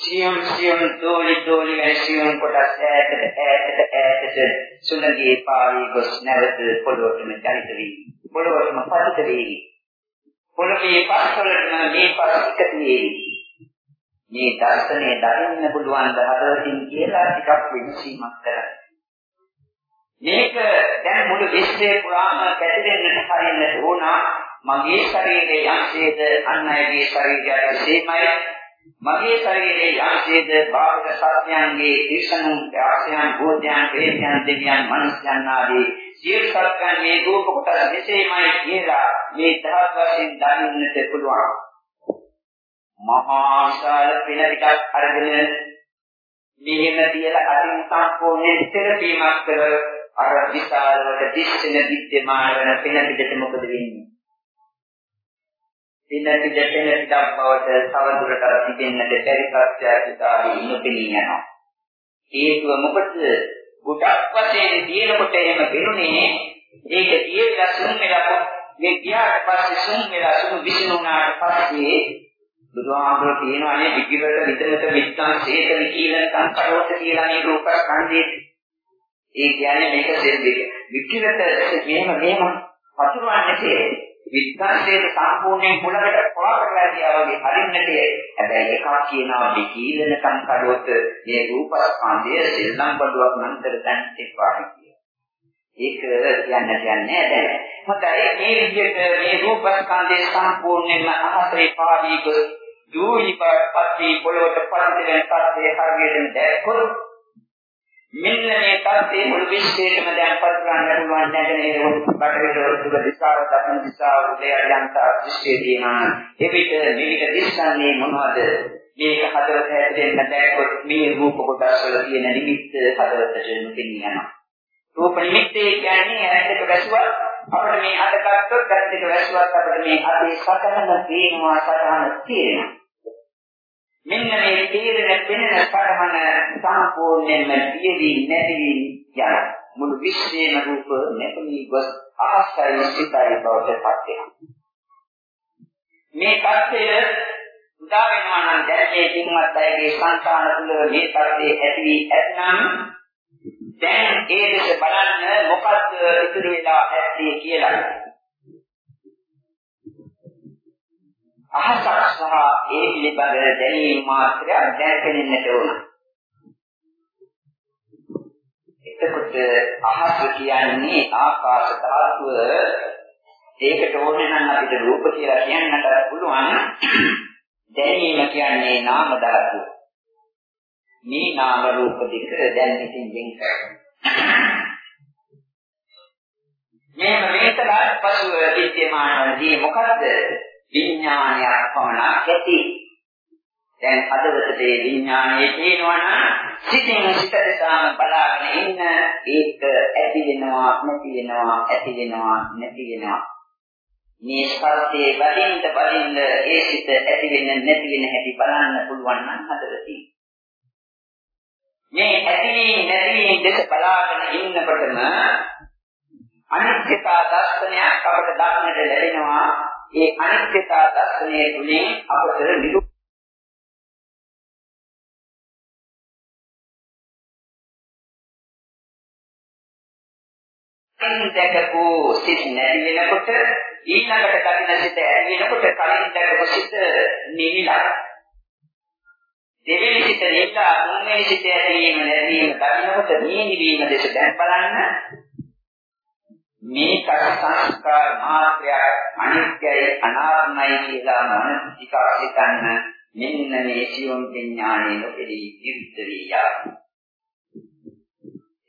සියම් සියම් දෝලි දෝලි ඇසියම් කොටස් ඈතට ඈතට ඈතට සුළඟේ පාවී ගොස් නැවත පොළොවටම චලිත වී පොළොවටම පතිත වී පොළොවේ පස්වලටම මේ පස් එකතු වී මේ දර්ශනය දකින්න පුළුවන් දහවතින් කියලා ටිකක් විමසීමක් කරන්න. මේක දැන් මුළු විශ්වය පුරාම පැතිරෙන්නට හරින්නට ඕන. මගේ ශරීරයේ යම්සේද අන් අයගේ ශරීරයට සේමයි. මගේ ශරීරයේ යම්සේද බාහිර සත්‍යයන්ගේ ඊශනුන් ආශ්‍රයන් භෝධයන් ප්‍රේතයන් දෙවියන් මනුෂ්‍යයන් ආදී සියලු සත්‍යයන් මේ රූප කොටස් මෙසේමයි කියලා මේ දහස් වශයෙන් දකින්නට පුළුවන්. මහා ශාල පින ටිකක් අරගෙන මෙහෙම තියලා අරින් සම්පූර්ණ ඉතිරපීමක් කර අර විශාලවට දිස්සෙන විද්‍යමාන වෙන පින පිටට මොකද වෙන්නේ? පින පිටට පිටක් බවට තවදුරටත් තිබෙන්නට බැරි ප්‍රත්‍යක්ෂතාවී නොපෙනී යනවා. හේතුව මොකද? ගොඩක් වශයෙන් තියෙනකොට එහෙම වෙනුනේ. ඒක දියලා සුන් වෙලා මේ ගියාට පස්සේ සුන් වෙලා සුන් විසිනුනාට පස්සේ බුදුහාමුදුරුවෝ කියනවානේ විකිරට විතරට විත්තන් සේතන කියලා සංකරෝත කියලා මේ රූප ස්කන්ධයේ ඒ කියන්නේ මේක දෙන්නේ. විකිරට මෙහෙම මෙහෙම පතුරවන්නේ විත්තන්සේ සම්පූර්ණයෙන් පුලකට පොළකට ගියා වගේ හරින්නට හැබැයි එකක් කියනවා විකීලන සංකරෝත මේ රූප ස්කන්ධය සෙල්ලම් බඩුවක් නන්තර දැන් එපා ඒක කියන්න කියන්නේ දැන්. හොඳයි මේ විදිහට මේ රූපස්කන්ධයේ සම්පූර්ණයෙන්ම අහසේ පාදී ගොස් දූහිපත්ටි පොළොවට පදින තත්ත්වයේ හරියටම දැක්කොත් මෙන්න මේ தත්ත්වයේ මුළු විශ්වයටම දැන් පතුරවන්න පුළුවන් නැගෙනහිර බටහිර දුක දිශාව දකුණු දිශාව උදේ අයන්ත දෘෂ්ටිය තියෙනවා. එවිට මේක දිස්සන්නේ මොනවද? මේක හදවත හැදෙන්න දැක්කොත් මේ රූප කොටස් වල තියෙන නිමිත්ත හදවතට දෙන්න යනවා රූප නිමිත්තේ කියන්නේ ඇත්තට වැසුවත් අපිට මේ අද ගත්තොත් ඇත්තට වැසුවත් අපිට මේ අතේ සතහන තියෙනවා සතහන තියෙනවා. මෙන්න මේ තීරණ පෙනෙන පරමන සම්පූර්ණයෙන්ම පියවි නැති යන මුළු විශ්වයේම රූප නැතිවී ගොස් ආශ්‍රය සිතයි බවට පත් වෙනවා. මේ தත්ත්වය උදා වෙනවා නම් දැන් මේ කින්වත් අයගේ සංකාන තුළ මේ தත්ත්වයේ ඇති වී ඇතනම් දැන් ඒ දෙස බලන්න මොකක්ද ඉතුරු වෙලා ඇත්තේ කියලා අහසක් සහ ඒ පිළිබඳ දැනීම මාත්‍රයක් දැනගැනෙන්නට ඕන. එතකොට අහස කියන්නේ ආකාශ ධාතුව ඒකට ඕනේ නම් අපිට රූප කියලා කියන්නට පුළුවන්. දැනීම කියන්නේ නාම ධාතුව. මේ නාම රූප දෙක දැන් ඉතින් වෙන් කරනවා. මේ මේකලා පසුව විද්‍යමානදී මොකද්ද විඥානයක් පමණක් ඇති. දැන් හදවතේ විඥානයේ තියෙනවා නම් සිතින් සිත දෙසාම බලාගෙන ඉන්න ඒක ඇති වෙනවා නැති වෙනවා ඇති වෙනවා නැති වෙනවා. මේ ස්පර්ශයේ වදින්න වදින්න ඒ සිත ඇති වෙන නැති වෙන හැටි බලන්න පුළුවන් නම් හදවතින්. මේ ඇති නැති දෙක බලාගෙන ඉන්නකොටම අනිත්‍යතා දර්ශනයක් අපට දක්නට ලැබෙනවා ඒ අනිත්‍යතා දර්ශනය තුළින් අපට නිරු දැකපු සිත් නැති වෙනකොට ඊළඟට දකින්න සිත ඇති වෙනකොට කලින් දැකපු සිත නිවිලා. දෙවෙනි සිත නිවිලා තුන්වෙනි සිත ඇතිවීම නැතිවීම දකින්නකොට මේ නිවීම දෙස දැන් බලන්න මේ සංස්කාර මාත්‍රයක් අනිත්‍යයි අනාත්මයි කියලා මනස ටිකක් හිතන්න මෙන්න මේ සියොම් විඥානයේ නොපෙරී විරුද්ධ වී යා.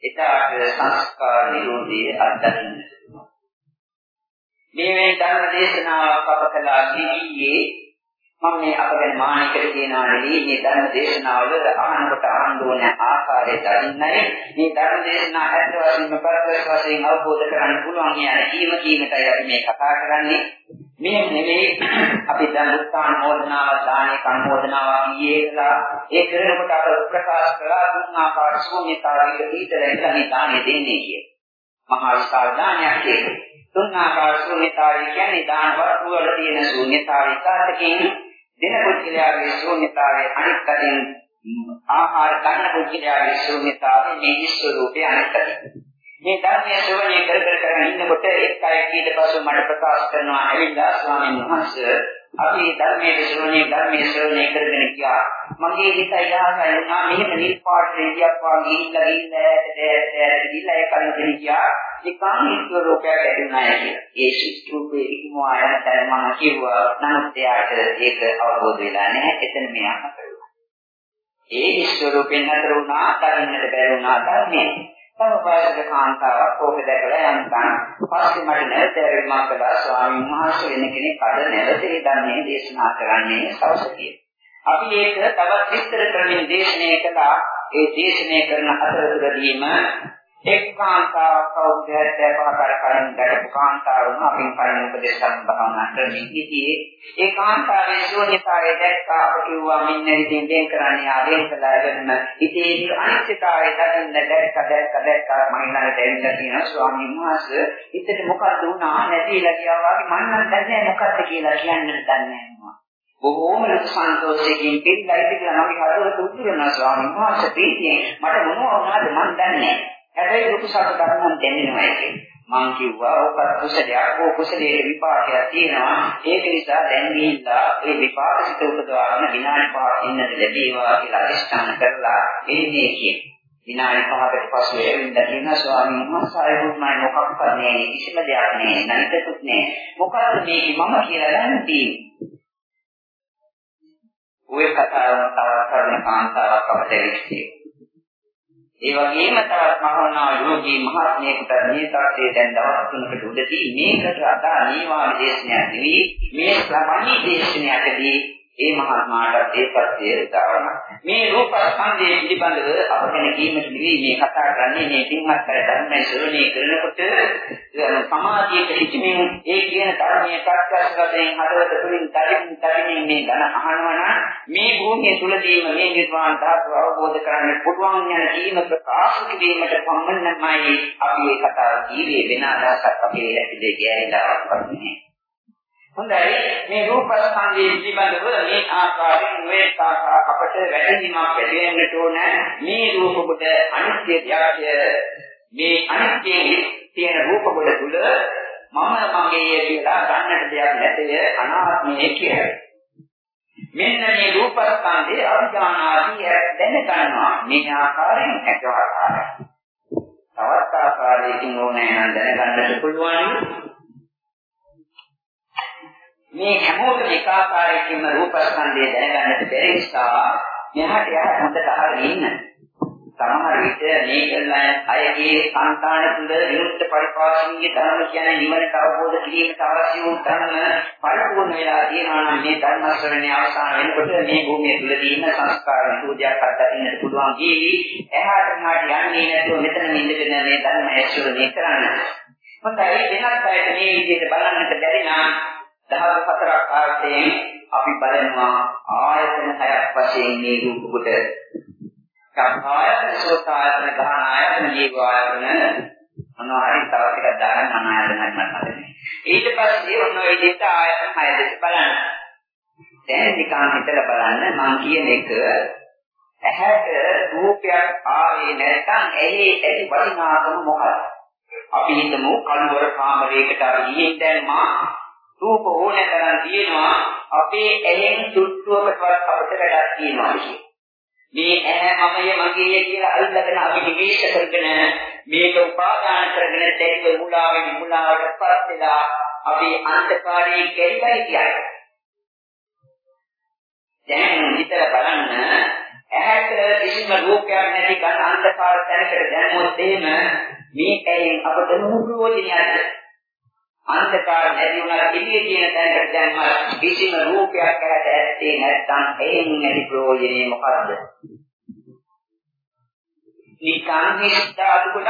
එතාට සංස්කාර නිරෝධයේ අත්දකින්න. මේ මේ ධර්ම දේශනාවක් අප කළා ගියේ මම මේ අපගෙන මානිකට කියනවා නෙවෙයි මේ ධර්ම දේශනාවල අහනකොට අහන්න ඕන ආකාරය දකින්නයි මේ ධර්ම දේශනා ඇත්ත වශයෙන්ම පරස්පර වශයෙන් අවබෝධ කරගන්න පුළුවන් කියන කීම කීමටයි අපි මේ කතා කරන්නේ මේ නෙවෙයි අපි දැන් උත්සාහ මොදනාව දානේ කම්මෝදනාව කියේ ඒ කරනකොට අප ප්‍රකාශ කළා දුන්න ආකාර ශූන්‍යතාවයක දීතරෙන් මේ දානේ දෙන්නේ කිය. මහා විශාල දානයක් ඒක. දුන්න ආකාර ශූන්‍යතාවය කියන්නේ දාන වස්තු වල තියෙන ශූන්‍යතාවය කාටකින් දෙන පුද්ගලයාගේ ශූන්‍යතාවය අනිත් අතින් ආහාර ගන්න පුද්ගලයාගේ ශූන්‍යතාවය මේ ස්වરૂපේ අනිත් අතින් මේ ධර්මයේ ශ්‍රවණය කර කර කරගෙන ඉන්නකොට එක් අයෙක් ඊට පස්සේ මට ප්‍රකාශ කරනවා ඇවිල්ලා ස්වාමීන් වහන්සේ අපි ධර්මයේ ශ්‍රවණය ධර්මයේ ශ්‍රවණය කරගෙන ගියා මගේ හිත යහසයි වුණා මෙහෙම නිර්පාට රේදියක් වගේ ගිහිල්ලා ගිහිල්ලා ඈත ගිහිල්ලා ඒ කන්න දෙන ගියා නිකන් හිත රෝගයක් ඇති නැහැ කියලා. ඒ සුත්‍රූපේ ඉක්මවා යන තැන මම කිව්වා නමුත් එයාට ඒක අවබෝධ වෙලා නැහැ. එතන මෙයා හතරුවා. ඒ ස්වරූපෙන් හතර වුණා, දකින්නට බැරි වුණා ධර්මයේ. සමපාදක කාන්තාවක් ඕක දැකලා යන්තම් පස්සේ මට නැවත ඇවිල්ලා කළා ස්වාමීන් වහන්සේ වෙන කෙනෙක් අද නැවත ඒ ධර්මයේ දේශනා කරන්නේ සවසතියේ. අපි ඒක තවත් විස්තර කරමින් දේශනය කළා. ඒ දේශනය කරන අතරතුරදීම එක් කාන්තාවක් කවුරුද පහතර කලින් දැකපු කාන්තාවම අපින් කලින් උපදේශම් භාවනා කරමින් සිටියේ ඒ කාන්තාවේ ශූන්‍යතාවය දැක්කා. අප කිව්වා මෙන්න ඉතින් දෙන් කරන්නේ ආදෙන් කළාගෙන ඉතින් අනිත්‍යතාවය දකින්න දැක්ක දැක්ක දැක්ක මම ළඟට ඇවිල්ලා කියනවා ස්වාමීන් වහන්සේ ඉතින් මොකද වුණා? නැතිලා ගියා වගේ මම නම් දන්නේ මොකද්ද කියලා කියන්න දන්නේ නැහැ බොහෝම සන්තෝෂයෙන් පිළිගයි කියලා මම හදවත උතුරනවා ස්වාමීන් වහන්සේ. ප්‍රීතියෙන් මට මොනවා වුණාද මම දන්නේ නැහැ. හැබැයි ලොකු සතුටක් නම් දැනෙනවා ඒකේ. මං කිව්වා ඔක කුසලයක් ඕ කුසලයේ විපාකයක් තියෙනවා. ඒක නිසා දැන් ගිහිල්ලා ඒ විපාක සිත උපදවාගෙන විනාඩි 5ක් ඉන්නද ලැබේවා කියලා අදිෂ්ඨාන කරලා එන්නේ කියේ. විනාඩි 5කට පසු එන්න කියන ස්වාමීන් වහන්සේ ආයුර්මයි මොකක්වත් නෑ කිසිම දෙයක් නෑ නැතිතුත් නෑ. මොකද්ද මේක මම කියලා දන්නේ තියෙන්නේ. ඔය කතාව තව කරන කාන්තාවක් අපට එන්නේ. ඒ වගේම තවත් මහානා යෝගී මහත්මයෙකුට මේ තාත්තේ දැන් දවස් තුනකට උඩදී මේකට අදා නීවාන දේශනයක් නෙවී මේ සමණී දේශනයකදී ඒ මහත්මාට ඒ පත්‍ය දාවන මේ රූප ස්කන්ධය පිළිබඳව අපගෙන කීමට නෙවෙයි මේ කතා කරන්නේ. මේ පින්වත් කර ධර්මයේ ශ්‍රවණය කරනකොට සමාධියක හිතමින් ඒ කියන ධර්මයේ ප්‍රත්‍යක්ෂ වශයෙන් හදවත තුළින් තරින් තරින් මේ ඝන අහනවා නම් මේ භූමිය තුලදීම මේ නිර්වාණ ධාතුව අවබෝධ කරගන්න පුළුවන් යන කීම ප්‍රකාශ කිරීමට පමණමයි අපි මේ කතාව කීවේ. වෙන අදහසක් අපේ ඇතුලේ ගෑනිලාවක් වන්නේ හොඳයි මේ රූප ස්කන්ධය පිළිබඳව මේ ආකාරයෙන් මේ ආකාර අපට වැටහීමක් ඇති වෙන්නට ඕන මේ රූප කොට අනිත්‍ය ධ්‍යානය මේ අනිත්‍යයේ තියෙන රූප කොට තුල මම මගේ කියලා ගන්නට දෙයක් නැතේ අනාත්මය කියලා. මෙන්න මේ රූප ස්කන්ධය අවිඥානාදී දැන ගන්නවා මේ ආකාරයෙන් එක ආකාරයි. තවත් ආකාරයකින් ඕනෑ නම් දැනගන්නට පුළුවන් මේ හැමෝටම එක ආකාරයකින්ම රූපස්කන්ධය දැනගන්නට බැරි නිසා මෙහාට යා හොඳට අහගෙන ඉන්න. සමහර විට මේ කල්යන අයගේ සංකාණ තුළ විරුද්ධ පරිපාලනීය ධර්ම කියන නිවනට අවබෝධ කිරීමට අවශ්‍ය වූ ධර්ම පරිපූර්ණ වෙලා තියෙනවා නම් මේ ධර්ම ශ්‍රවණය අවසන් වෙනකොට මේ භූමිය තුළ තියෙන සංස්කාර සූජයක් අත්දකින්නට පුළුවන් ජීවි එහාට මෙහාට යන්නේ නැතුව මෙතන ඉඳගෙන මේ ධර්ම ඇසුරේ කරන්න. හොඳයි වෙනත් අයට මේ විදිහට බලන්නට බැරි නම් දහස් හතරක් ආයතයෙන් අපි බලනවා ආයතන හයක් වශයෙන් මේ රූප කොට. කර්මායතන සෝතායතන ගහන ආයතන ජීව ආයතන. මොනවාරි තව ටිකක් දාගන්න අනායතන හරියට ඊට පස්සේ ඔන්න ඔය විදිහට ආයතන හය දෙක බලන්න. දැන් නිකන් හිතලා බලන්න මම කියන එක ඇහැට රූපයක් ආවේ නැත්නම් ඇහි ඇති වටිනාකම මොකක්ද? අපි හිතමු කල්වර කාමරයකට අපි ගිහින් දැන් මා රූප ඕනෑ තරම් තියෙනවා අපේ ඇහෙන් සුට්ටුවකටවත් අපිට වැඩක් තියෙනවා මේ ඇහැ මමය මගේය කියලා අල්ලගෙන අපි නිවේශ කරගෙන මේක උපාදාන කරගෙන දෙයිව මුලාවෙන් මුලාවටපත් වෙලා අපි අන්තකාරයේ ගැලිලා කියන්නේ. දැන් විතර බලන්න ඇහැට කිසිම රූපයක් නැති කන අන්තකාර තැනකට දැම්මොත් එහෙම මේ ඇයෙන් අපට මොන ප්‍රයෝජනයක්ද? අන්ධකාර නැති වුණා ඉතියේ කියන තැනකට දැම්ම කිසිම රූපයක් ඇහැට ඇත්තේ නැත්නම් එයින් නැති ප්‍රයෝජනේ මොකද්ද? නිකන් හිතාදු කොට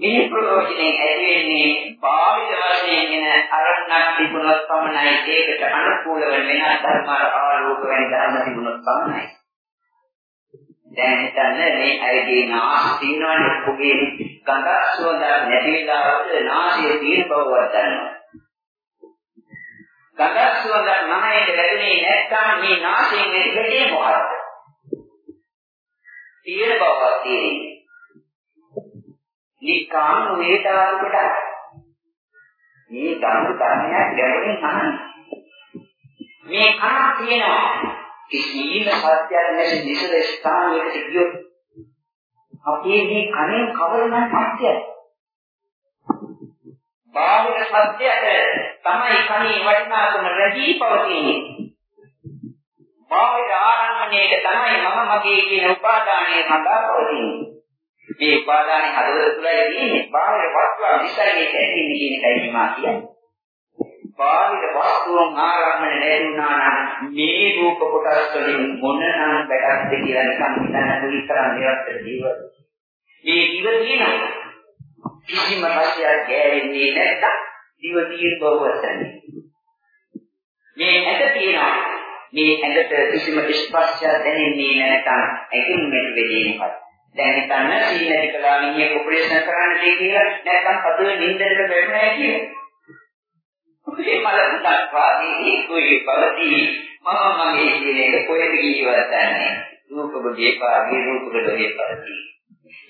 මේ ප්‍රයෝජනේ ඇති වෙන්නේ බාහිර වශයෙන් එන අරණක් තිබුණොත් පමණයි ඒකට අනුකූල වෙන වෙනස් ධර්ම ආලෝක වෙන ධර්ම තිබුණොත් පමණයි. දැන් හිතන්න මේ අයගේ නාස් තියෙනවනේ ඔබගේ ගඳක් සුවඳක් නැති වෙලාවට නාසයේ තියෙන බව වදන්නවා. ගඳක් සුවඳක් නහයට ලැබෙන්නේ නැත්නම් මේ නාසයෙන් එළියේ මොකක්ද? තියෙන බවක් තියෙන්නේ. නිකාම් වේදාවකට මේ ධර්ම ධර්මයක් ගැඹුරින් අහන්නේ. මේ කනක් තියෙනවා කිසිම සත්‍යයක් නැති නිසල ස්ථානයකට ගියොත් අපේ මේ කණෙන් කවරනම් සත්‍යයි. බාහිර සත්‍යයට තමයි කණේ වටිනාකම රැඳී පවතින්නේ. බාහිර ආරම්භණයක තමයි මම මගේ කියන උපාදානය හදා පවතින්නේ. මේ උපාදානයේ හදවත තුළයි තියෙන්නේ. බාහිර වස්තුව විශ්ලේෂණය කරන්නේ කියන එකයි මා කියන්නේ. බාහිර වස්තුන් ආරම්භන ලැබුණා නම් මේ රූප කොටස් වලින් මොනනම් වැඩක්ද කියලා නිකන් හිතන්න පුළුවන් තරම් නිරන්තර ජීවත්. මේ දිව තියෙනවා. කිසිම රසයක් ගෑවෙන්නේ නැත්තම් දිව තියෙන බව වසන්නේ. මේ ඇඟ තියෙනවා. මේ ඇඟට කිසිම ස්පර්ශයක් දැනෙන්නේ නැත්තම් ඒකෙන් මෙන්න වෙන්නේ මොකක්ද? දැන් හිතන්න සීනටි කළා මිනිහෙක් ඔපරේෂන් කරන්න කියලා නැත්නම් පදුවේ නින්දට වැටුණා කියලා. මේ මල දක්වාදී කුයි පවති. මම මගේ කියන එක කොහෙද ජීවත්න්නේ රූපබුදී පාගේ රූපබුදී පවති.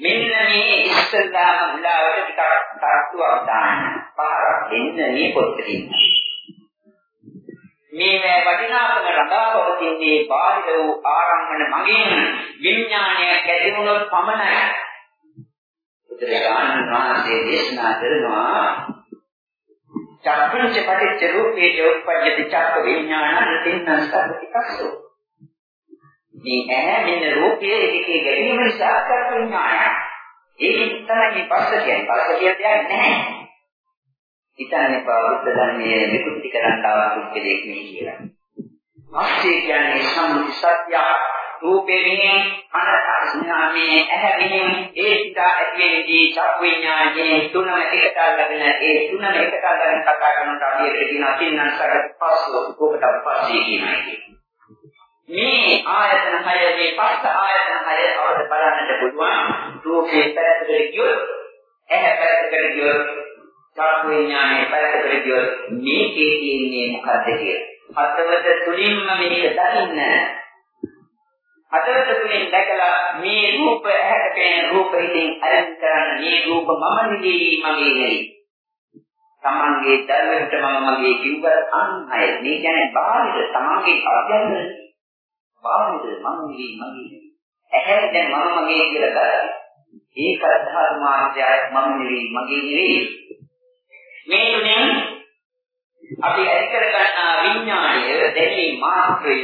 මෙන්න මේ ඉස්සල්ලාම මුලාවට ටිකක් තාක්ෂුවක් දාන්න පාරක් දෙන්න මේ පොත්තින් මේ වටිනාකම රඳා පවතින්නේ බාහිර වූ ආරම්භන මගින් විඥානයක් ඇති වුණොත් පමණයි. බුදුරජාණන් වහන්සේ දේශනා කරනවා චක්කුංච පටිච්ච රූපේ උප්පජ්ජති චක්ක විඥානං තින්නං සබ්බතිකස්සෝ මේ ඇහැ මෙන්න රූපයේ එකේ ගැටීම නිසා කරපු විඥානයක්. ඒක තමයි මේ පස්ස කියන්නේ. පස්ස කියන දෙයක් නැහැ. හිතන්නේ බෞද්ධ ධර්මයේ විකෘති කරන්න අවශ්‍ය දෙයක් නෙවෙයි කියලා. පස්සේ කියන්නේ සම්මුති සත්‍යය රූපේ විහිං අනත්ඥාමේ ඇහැ විහිං ඒ සිත ඇතිවේදී චක් විඥානයේ තුනම එකට අල්ලගෙන ඒ තුනම එකට අල්ලගෙන කතා කරනකොට අපි ඒක කියනවා තින්නන් සර පස්සෝ කොකට පස්සේ කියනවා මේ ආයතන හය මේ පස්ස ආයතන හය අවද බලන්නට පුළුවන්. රූපේ පැත්තකට ගියොත් ඇහැ පැත්තකට ගියොත් චක් විඥානයේ පැත්තකට ගියොත් මේකේ තියෙන්නේ මොකද්ද කියලා. හතවත තුලින්ම මේක දකින්න හතරක තුලින් දැකලා මේ රූප ඇහැට පෙනෙන රූප ඉතින් අරන් කරන්න මේ රූප මම නෙවෙයි මගේ නෙවෙයි. තමන්ගේ ධර්මයට මම මගේ කිව්වත් අන් අය මේ කියන්නේ බාහිර තමන්ගේ අභ්‍යන්තර බාහිර මම නෙවෙයි මගේ. ඇහැ දැන් මම මගේ කියලා කරා. ඒක ධර්ම මාර්ගය මම නෙවෙයි මගේ නෙවෙයි. මේ තුනෙන් අපි ඇති කරගන්නා විඥාණය දැනීම මාත්‍රය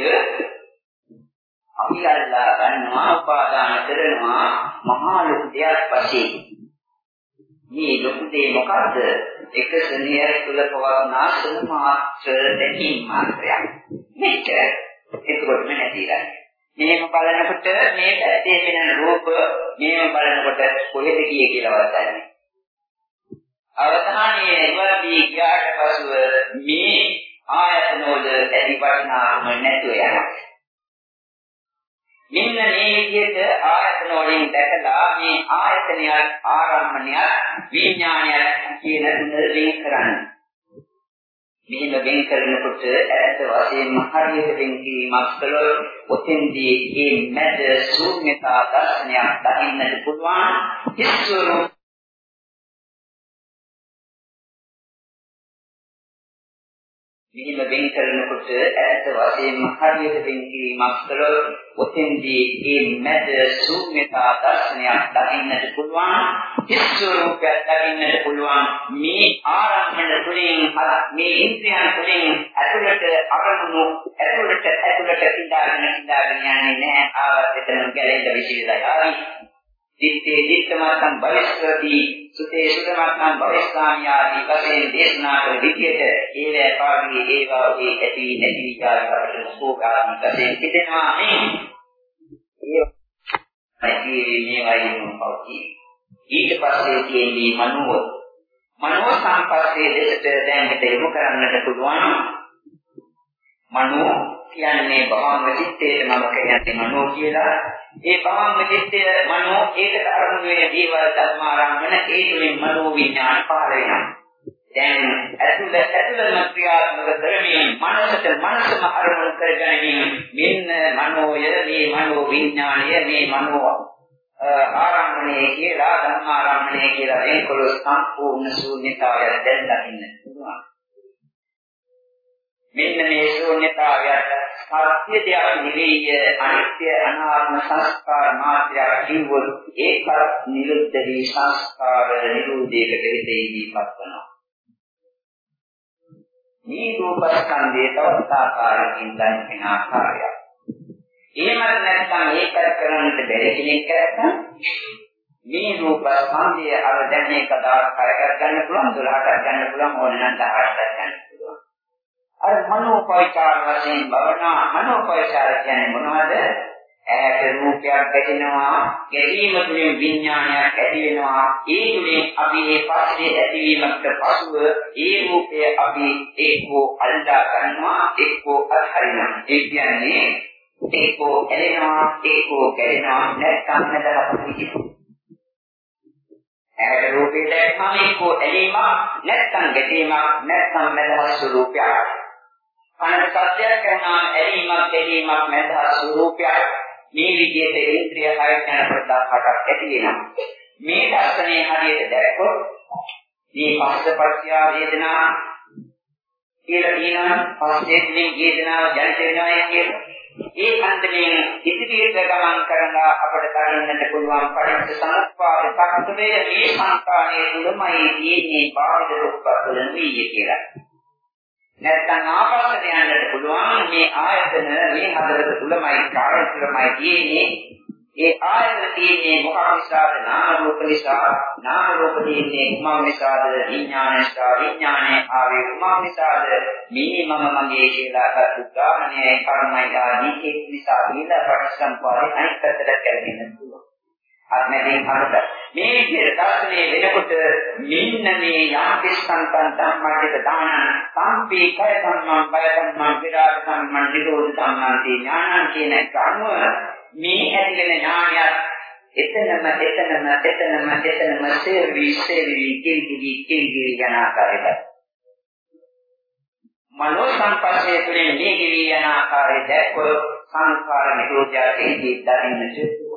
අපි අල්ලා ගන්නවා උපාදාන කරනවා මහා ලොකු දෙයක් වශයෙන්. මේ ලොකු දේ මොකද්ද? එක සෙනෙහය තුල පවත්නා සුම මාත්‍ර දැකීම මාත්‍රයක්. මේක එතකොට නැතිලා. මෙහෙම බලනකොට මේ පැත්තේ වෙන රූප මෙහෙම බලනකොට කොහෙද ගියේ කියලා වදන්නේ. අවධානයේ ඉවරදී ගියාට පසුව මේ ආයතන වල ඇති වටිනාකම නැතුව යනවා. මෙන්න මේ විදිහට ආයතන වලින් දැකලා මේ ආයතනයක් ආරම්භණයක් විඥානයක් කියන තුන වෙන් කරන්නේ. මෙහෙම වෙන් කරනකොට ඇත්ත වශයෙන්ම හරියට වෙන් කිරීමක් කළොත් ඔතෙන්දී මේ මැද ශූන්‍යතා දර්ශනයක් දකින්නට පුළුවන්. හිස්වරු මෙහිම වෙන් කරනකොට ඈත වශයෙන්ම හරියට වෙන් කිරීමක් කළොත් ඔතෙන්දී මේ මැද ශූන්‍යතා දර්ශනයක් දකින්නට පුළුවන් හිස් ස්වરૂපයක් දකින්නට පුළුවන්. මේ ආරම්භන තුළින් මේ ඉන්ද්‍රියන් තුළින් ඇතුළට අරමුණු ඇතුළට ඇතුළට ඉඳාගෙන ඉඳාගෙන යන්නේ නැහැ. ආවත් එතන ගැලෙන්න විශේෂයි. ආවි දිත්තේ දිත්තමත්නම් භවිෂ්‍යති සුතේ සුතමත්නම් භවිෂ්කාමී ආදී වශයෙන් දේශනා කළ විදියට ඒ වේපාරී ඒ වාගේ ඇති නැති විචාරකට සෝකාරී වශයෙන් පිටෙනවා මේ ඒ ඇති මේවයින් පවතී ඊට පස්සේ තියෙන්නේ මනෝ මනෝ සංපස්සේ දෙකට දැන් හිත යොමු කරන්නට පුළුවන්. මනෝ කියන්නේ භවංග චිත්තේට මම කියන්නේ මනෝ කියලා. ඒ භවංග චිත්තය මනෝ ඒකට අරමුණු වෙන දේවල් ධර්මාරම්මන ඒ තුලින් මනෝ විඥාන පහළ වෙනවා. දැන් ඇතුළ ඇතුළම ක්‍රියාත්මක කරමින් මනසට මනසම අරමුණු කරගැනීම මෙන්න මනෝය මේ මනෝ විඥානය මේ මනෝ ආරම්භණය කියලා ධර්මාරම්භණය කියලා එක්කොල සම්පූර්ණ ශූන්‍යතාවය දැන් දකින්න පුළුවන්. මෙන්න මේ ශූන්‍යතාවයට සත්‍ය දෙයක් නෙවෙයි අනිත්‍ය අනාත්ම සංස්කාර මාත්‍රයක් කිව්වොත් ඒකත් නිරුද්ධ වී සංස්කාර නිරෝධයකට හේතේදීපත් වෙනවා. මේ රූපස්කන්ධයේ තවත් ආකාරයකින් දැනෙන ආකාරය. එහෙමත් නැත්නම් ඒක කරන්නට බැරි කෙනෙක් නැත්නම් මේ රූපස්කන්ධය අර දැන් මේක දාලා කරගන්න ගන්න පුළුවන් 12කට ගන්න පුළුවන් ඕන නම් 18කට ගන්න. අර මනෝපවිචාර වශයෙන් භවනා මනෝපවිචාර කියන්නේ මොනවද? ඇහැට රූපයක් දැකෙනවා, ගැටීම තුළින් විඥානයක් ඇති වෙනවා. ඒ තුළින් අපි මේ පස්සේ ඇතිවීමකට පසුව ඒ රූපය අපි එක්කෝ අල්ලා ගන්නවා, එක්කෝ අත්හරිනවා. ඒ කියන්නේ එක්කෝ ඇලෙනවා, එක්කෝ ගැටෙනවා, නැත්නම් නැදලා පිටිනවා. ඇහැට රූපේ දැක්කම එක්කෝ ඇලීමක්, නැත්නම් ගැටීමක්, නැත්නම් නැදලා ස්වરૂපයක්. කනට සත්‍යයක් කරනවා ඇලීමක් දෙලීමක් මැද ස්වરૂපයක් මේ විදිහට ඉන්ද්‍රිය හය යන ප්‍රදාහකට ඇති වෙනවා. මේ දර්ශනයේ හරියට දැක්කොත් මේ පස්සපත්‍ය වේදනා කියලා කියනවා පස්සේ තුලින් වේදනාව ජනිත වෙනවා කියලා. ඒ අන්දමෙන් ඉදිරියට ගමන් කරලා අපට දකින්නට පුළුවන් පරිච්ඡ සමුප්පාද සක්‍තමයේ මේ සංකාණයේ තුලමයි තියෙන්නේ බාහිර දුක්ඛ වලින් කියලා. නැත්නම් ආපස්සට යන්නට පුළුවන් මේ ආයතන මේ හදවත තුලමයි කාය තුලමයි තියෙන්නේ. ඒ ආයතන තියෙන්නේ මොකක් නිසාද? නාම රූප නිසා. නාම රූප තියෙන්නේ කුමක් නිසාද? විඥාන නිසා. විඥානයේ ආවේ කුමක් නිසාද? මේ මම මගේ කියලා අත් උදාහරණයයි කර්මයි ආදී ඒ නිසා විඳ පරිසම්පාදේ අනිත් පැත්තට කරගෙන පුළුවන්. අත්මැදින් හරට මේ විදිහට දර්ශනය වෙනකොට මෙන්න මේ යම් කිස්සන්තන් ධම්මකට දානං සම්පේ කය සම්මන් බය සම්මන් විරාග සම්මන් නිරෝධ සම්මන් ඥානං කියන එක අනුව මේ ඇතිවෙන ඥානයත් එතනම එතනම එතනම එතනම සේවි සේවි කිවිදි කිවිදි යන ආකාරයට. මනෝ සංපස්සේ තුළින් මේ කිවි යන ආකාරය දැක්කොත් සංස්කාර නිරෝධයේදී දකින්නට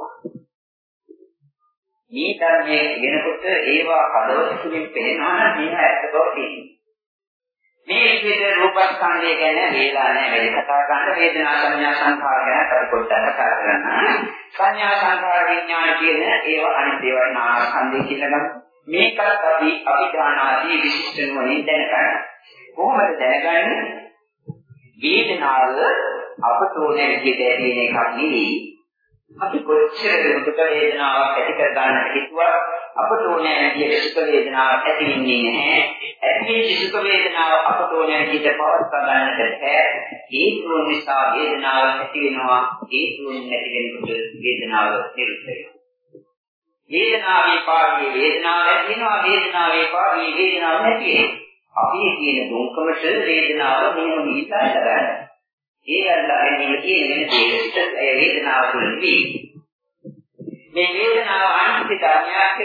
මේ ධර්මයේ කියනකොට ඒවා හදවත තුළින් පේනවා නම් මේක ඇත්ත බව තියෙනවා. මේ විදිහට රූපස්කන්ධය ගැන වේලා නැහැ වැඩි කතා කරන්න වේදනා සංඥා සංඛාර ගැන අපි පොඩ්ඩක් කතා කරන්න. සංඥා සංඛාර විඥාන කියන ඒවා අනිත් ඒවා නාමස්කන්ධය කියලා ගමු. මේකත් අපි අභිධානාදී විශිෂ්ට නුවණින් දැනගන්න. කොහොමද දැනගන්නේ? වේදනාව අපට ඕනේ විදිහට ඇති වෙන එකක් නෙවෙයි. අපි කොච්චර දුක වේදනාවක් ඇති කර ගන්නට හිතුවත් අපට ඕනෑ විදිහට සුඛ වේදනාවක් ඇති වෙන්නේ නැහැ. ඇති සුඛ වේදනාව අපට ඕනෑ විදිහට පවත්වා ගන්නට බැහැ. හේතුන් නිසා වේදනාව ඇති වෙනවා. හේතුන් නැති වෙනකොට වේදනාව නිරුද්ධ වෙනවා. වේදනාවේ පාඩියේ වේදනාව ඇති වෙනවා. වේදනාවේ පාඩියේ වේදනාව නැති වෙනවා. අපි කියන දුක්කමට වේදනාව මෙහෙම නිසායි කරන්නේ. ඒ අල්ලාගෙන කියන වෙන දෙයකට ඒ වේදනාව තුළදී මේ වේදනාව අනිත්‍ය ධර්මයක්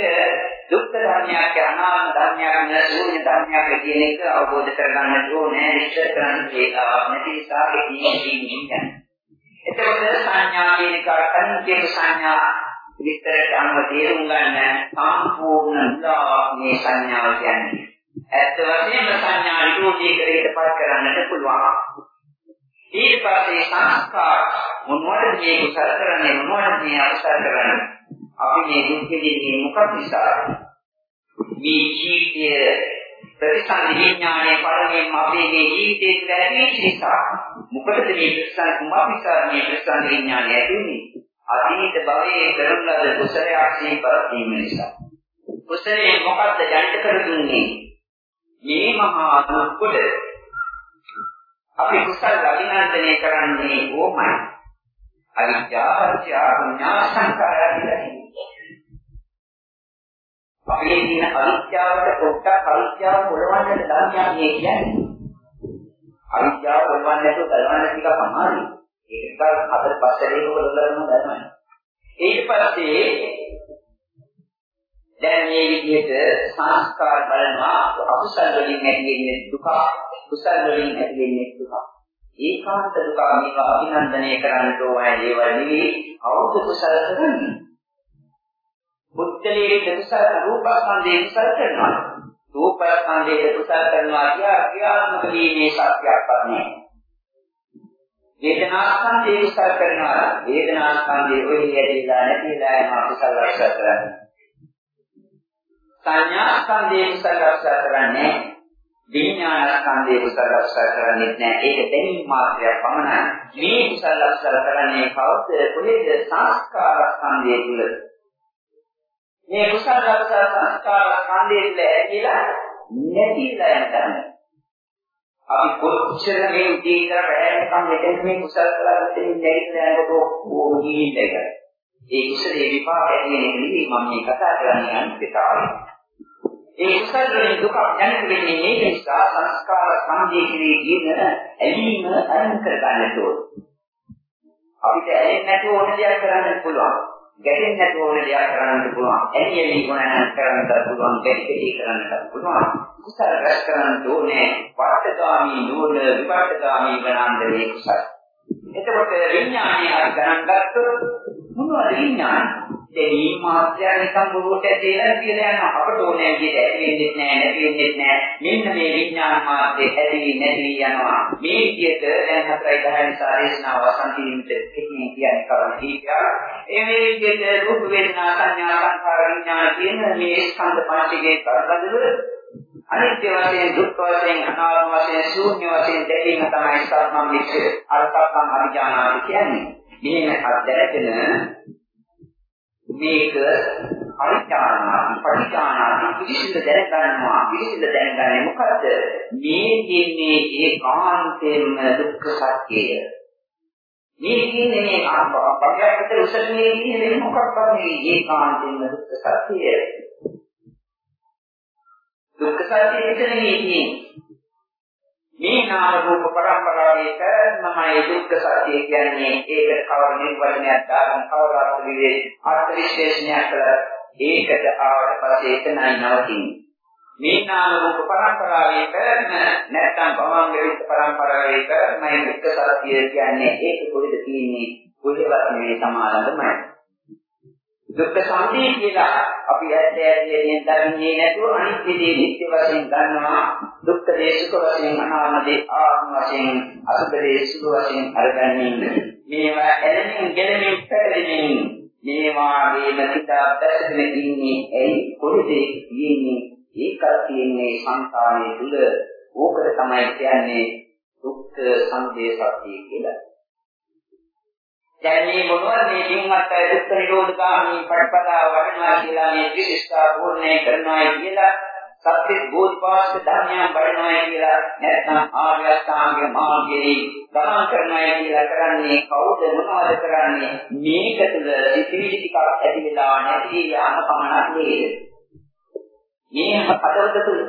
දුක්ඛ ධර්මයක් අනාත්ම ධර්මයක් ශූන්‍ය ධර්මයක් කියන එක අවබෝධ කරගන්න ඕනේ විශ්ල කරන්න වේලාවක් නැති නිසා ඒකීන් කියන්නේ. එතකොට සංඥා කියන එක අනිත්‍ය සංඥා විස්තරට අනුව තේරුම් ගන්න සම්පූර්ණ උදාවක් මේ සංඥාව කියන්නේ. ඇත්ත වශයෙන්ම සංඥා විරෝධී කරේටපත් කරන්නට පුළුවන්. ඊට පස්සේ සංස්කාර මොනවද මේ කුසල කරන්නේ මොනවද මේ අකුසල කරන්නේ? අපි මේ දුක් විඳින්නේ මොකක් නිසාද? මේ ජීවිතයේ ප්‍රතිසන්දි විඥානයේ පරිණාමයෙන් අපේ මේ ජීවිතේ තුළ ඇති නිසා මොකටද මේ ප්‍රතිසන්දි කුමක් නිසා මේ ප්‍රතිසන්දි විඥානය ඇතිවෙන්නේ අතීත භවයේ කරන ලද කුසලයක් සිහිපත් වීම නිසා. කුසලයේ මොකද්ද ජනිත කර දුන්නේ? මේ මහා දුක් කොට අපි කුසල අභිනන්දනය කරන්නේ ඕමයි. අවිද්‍යාවත්‍ය විඥාන සංකාරය කියලා අපේ තියෙන අවිද්‍යාවට පොට්ටක් අවිද්‍යාව පොළවන්නට ධර්මයක් මේ කියන්නේ. අවිද්‍යාව පොළවන්න නැතුව බලවන්න ටිකක් අමාරුයි. ඒක නිකන් හතර පස්සේ පොළවන්න ධර්මයි. ඊට පස්සේ දැන් මේ විදිහට සංස්කාර බලනවා අකුසල වලින් ඇති වෙන දුක කුසල වලින් ඇති වෙන්නේ දුක. ඒකාන්ත දුක මේවා අභිනන්දනය කරන්න ඕනේ දේවල් නෙවෙයි අවුත් කුසල කරන්නේ. බුද්ධලේ කුසල රූපස්කන්ධේ කුසල කරනවා. රූපස්කන්ධේ කුසල කරනවා කියා ක්‍රියාත්මක වීමේ සත්‍යයක් නැහැ. වේදනාස්කන්ධේ කුසල කරනවා වේදනාස්කන්ධේ ඔය ඇදලා නැතිලා යන කුසල රැස් කරන්නේ. සංඥාස්කන්ධේ කුසල රැස් කරන්නේ විඥාන ස්කන්ධයේ කුසල අක්ෂර කරන්නේ නැහැ. ඒක දැනීම මාත්‍රයක් පමණයි. මේ කුසල අක්ෂර කරන්නේ කවුද? කොහෙද? සංස්කාර ස්කන්ධයේ තුල. මේ කුසල අක්ෂර සංස්කාර ස්කන්ධයේ තුල ඇතිලා නැතිලා යන තරම. අපි කොච්චර මේ උදේ ඉඳලා රැයකම් මෙතන මේ කුසල කරගත්තේ නැතිලා යනකොට ඕක ගිහින් ඉඳලා. ඒ කුසලයේ විපාකය කියන එක නෙවෙයි මම මේ කතා කරන්නේ අනිත් ඒ කුසල වලින් දුක දැනෙන්න වෙන්නේ මේක නිසා සංස්කාර සංදී කිරී කියන ඇලීම අරන් කර ගන්නට ඕන. අපිට ඇලෙන්නේ නැතුව ඕන දෙයක් කරන්න පුළුවන්. ගැටෙන්නේ නැතුව ඕන දෙයක් කරන්න පුළුවන්. ඇලි ඇලි ගුණයන් කරන්නත් පුළුවන්. ගැටි කරන්නත් පුළුවන්. කුසල රැස් කරන්න ඕනේ. වර්තගාමී නුවණ විපර්තගාමී ගණන්දේ කුසල. එතකොට විඥානය හරි ගණන් ගත්තොත් මොනවද විඥානය? දෙවීම මාත්‍යා නිකන් බොරුවට ඇදලා කියලා යනවා. අපට ඕනෑ විදිහට ඇති වෙන්නේ නැහැ, නැති වෙන්නේ නැහැ. මෙන්න මේ විඥාන මාත්‍යේ ඇති නැති යනවා. මේ විදිහට දැන් හතරයි දහය නිසා දේශනාව වසන්තිමිට එකින් කියන්නේ කරන කීපයක්. ඒ මේ විදිහට රූප වේදනා සංඥා සංකාර විඥාන කියන මේ ස්කන්ධ පංචකයේ කරබදල අනිත්‍ය වශයෙන් දුක් වශයෙන් අනාත්ම වශයෙන් ශූන්‍ය වශයෙන් දැකීම තමයි සම්මම් විච්ච අර්ථකම් අභිඥානාති කියන්නේ. මේ අධ්‍යයන මේක පරිචාරණා පරිචාරණා පිළිසිඳ දැනගන්නවා. පිළිසිඳ දැනගන්නේ මොකද්ද? මේ කියන්නේ ඒකාන්තයෙන්ම දුක්ඛ සත්‍යය. මේ කියන්නේ මේ අපගත උසස්නේ කියන්නේ මොකක්ද මේ ඒකාන්තයෙන්ම දුක්ඛ සත්‍යය. දුක්ඛ සත්‍යය මෙතනදී තියෙන්නේ මේ නාම රූප පරම්පරාවේ කරනමයි දුක්ඛ සත්‍ය කියන්නේ. ඒක කවර නිර්වචනයක් දාගෙන කවර අර්ථ අර්ථ විශේෂණයක් කළා ඒකට ආවට පස්සේ එතනයි නවතින්නේ. මේ නාම රූප පරම්පරාවේ කරන නැත්නම් භවංග විත් පරම්පරාවේ කරනයි දුක්ඛ සත්‍ය කියන්නේ. ඒක කොහෙද තියෙන්නේ? කොහෙවත් නෙවෙයි සමානමයි දුක්ඛ සමුදය කියලා අපි ඇත්ත ඇත්තෙන් දන්නේ නැතුව අනිත්‍ය දේ නිත්‍ය වශයෙන් ගන්නවා. දුක්ඛ දේ සුඛ වශයෙන් අනාත්ම දේ ආත්ම වශයෙන් අසුභ දේ සුභ වශයෙන් අරගන්නේ. මේවා එළමින් ගෙලමින් පැටලෙමින් මේවා ගේම සිතා දැසගෙන ඉන්නේ ඇයි? කොහෙද ඉන්නේ ඒකත් තියෙන්නේ සංකාරයේ තුල ඕකට තමයි කියන්නේ දුක්ඛ සමුදය සත්‍ය කියලා. දැන් මේ මොනවද මේ දින්වත් දුක්ඛ නිරෝධගාමී පටිපදාව වඩනවා කියලා මේ විශිෂ්ඨා පූර්ණේ කරනවා කියලා සත්‍ය බෝධිපාක්ෂ ධර්මයන් වඩනවා කියලා නැත්නම් ආර්ය අෂ්ටාංග මාර්ගයේ ගමන් කරනවා කියලා කරන්නේ කවුද මොනවද කරන්නේ? මේක තුළ සිතිවිලි ටිකක් ඇති වෙලා නැති යාම පමණක් නේද? මේක පදවත තුළ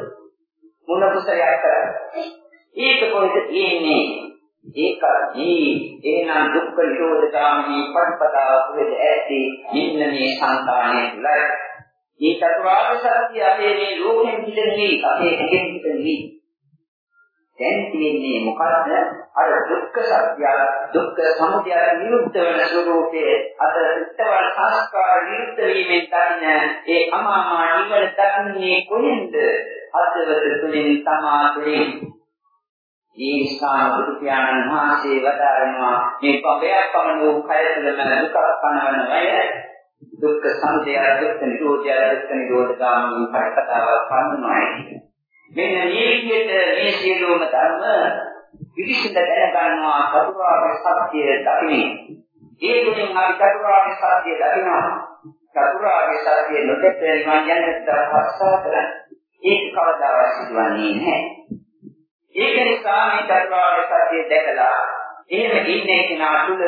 මොන කුසලයක් කරන්නේ ඒක කොහෙද තියෙන්නේ? ඒකදී එනම් දුක්ඛ නිරෝධගාමී පටිපදාව කුලද ඇති මෙන්න මේ සංකාණය තුලයි. මේ චතුරාර්ය සත්‍ය අපේ මේ ලෝකෙන් පිටදී අපේ එකෙන් පිටදී දැන් තියෙන්නේ මොකද්ද? අර දුක්ඛ සත්‍ය දුක්ඛ සමුදය නිරුද්ධ වෙන ස්වરૂපයේ. අද සිත්වල සංස්කාර නිරුද්ධ වීමෙන් දකින්න ඒ අමාමා නිවන දකින්නේ කොහෙන්ද? අදවත තුලින් තමා තුලින් ඒ ස්ථාන බුදු පියාණන් වහන්සේ වදාරනවා මේ පබයක් පමණ වූ කය තුළම දුක පනවන අය දුක්ඛ සමුදය දුක්ඛ නිරෝධය දුක්ඛ නිරෝධ ගාමී පරිපතාව පන්නනවායි. මෙන්න මේ විදිහට මේ සියලුම ධර්ම විවිධ දැනගන්නවා චතුරාර්ය සත්‍ය දකිනේ ඒ තුලින් අපි චතුරාර්ය සත්‍ය දකිනවා. චතුරාර්ය සත්‍ය නොදැක නිවන් යන්නට දහස්සා කරන්නේ ඒක කවදාවත් සිදුවන්නේ නැහැ. ඒක නිසා මේ චතුරාර්ය සත්‍ය දැකලා එහෙම ඉන්නේ කෙනා තුළ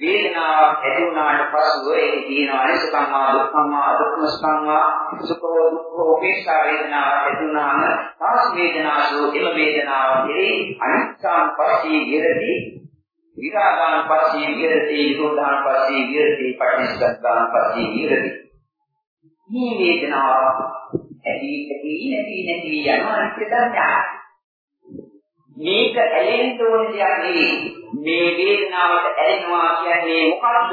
වේදනාවක් ඇති වුණාට පසුව ඒක තියෙනවානේ සුඛම්මා දුක්ඛම්මා දුක්ඛ සුඛම්මා සුඛෝ දුක්ඛෝ උපේක්ෂා වේදනාවක් ඇති වුණාම තාස් වේදනාසු එම වේදනාව කෙරෙහි අනිත්‍යං පස්සී විරති විරාගාන පස්සී විරති නිරෝධාන පස්සී විරති පටිච්චසමුප්පාදාන පස්සී විරති. මේ වේදනාව ඇති ඇති නැති නැති යන අනිත්‍ය ධර්මයක් මේක ඇලෙන්න ඕන දෙයක් නෙවෙයි. මේ වේදනාවට ඇලෙනවා කියන්නේ මොකද්ද?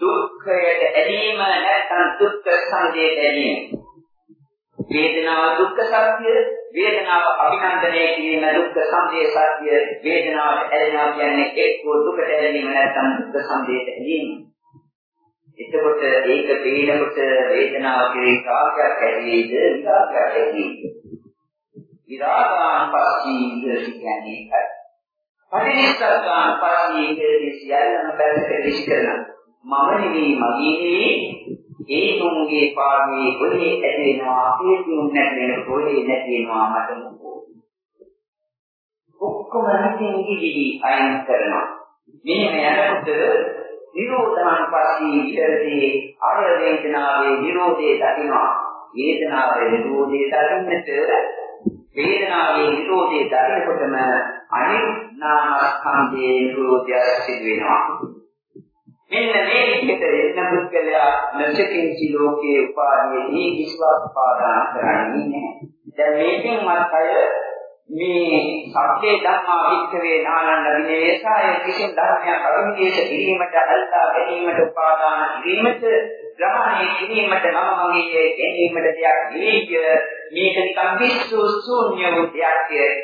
දුක්ඛයට ඇලීම නැත්නම් දුක්ඛ සංදේට ඇලීම. වේදනාව දුක්ඛ සත්‍ය, වේදනාව අභිනන්දනය කිරීම දුක්ඛ සංදේ සත්‍ය, වේදනාවට ඇලෙනවා කියන්නේ එක්ක දුකට ඇලීම නැත්නම් දුක්ඛ සංදේට ඇලීම. එතකොට ඒක තේනකොට වේදනාව කෙරෙහි කාර්යයක් ඇතිවේද විකාරයක් ඇතිවේද විරාගාන පස්සී කියන්නේ ඒකයි. පටිච්චසමුප්පාදාන පස්සී කියන්නේ සියල්ලම පැත්තට විශ් කරන මම නෙවෙයි මගේ නෙවෙයි ඒ තුන්ගේ පාඩුවේ කොහේ ඇති වෙනවා ඒ තුන් නැති වෙන කොහේ නැති වෙනවා මට මොකෝ. ඔක්කොම නැතිව ගිහිදි අයින් කරනවා. මෙහෙම යනකොට නිරෝධාන පස්සී විතරදී අර වේදනාවේ නිරෝධය දකිනවා. වේදනාවේ නිරෝධය දකින්නට වේදනාවේ නිරෝධය දකිනකොටම අනිත් නාමස්කන්ධයේ නිරෝධය සිදු වෙනවා. මෙන්න මේ විදිහට එන්න පුද්ගලයා නැසකින්චි ලෝකේ උපාදීදී කිසිවක් පාදාන කරන්නේ නැහැ. දැන් මේකෙන් මතය මේ සත්‍ය ධම්මා වික්ඛවේ නානන්න විනේසාය කිසිම ධර්මයක් අභිනේෂ කිරීමට අල්ලා ගැනීමට උපාදාන කිරීමට ග්‍රහණය කිරීමට මම මගේ ගැනීමට දෙයක් නෙවෙයි මේක නිකන් විශ්ව ශූන්‍ය වූ දෙයක්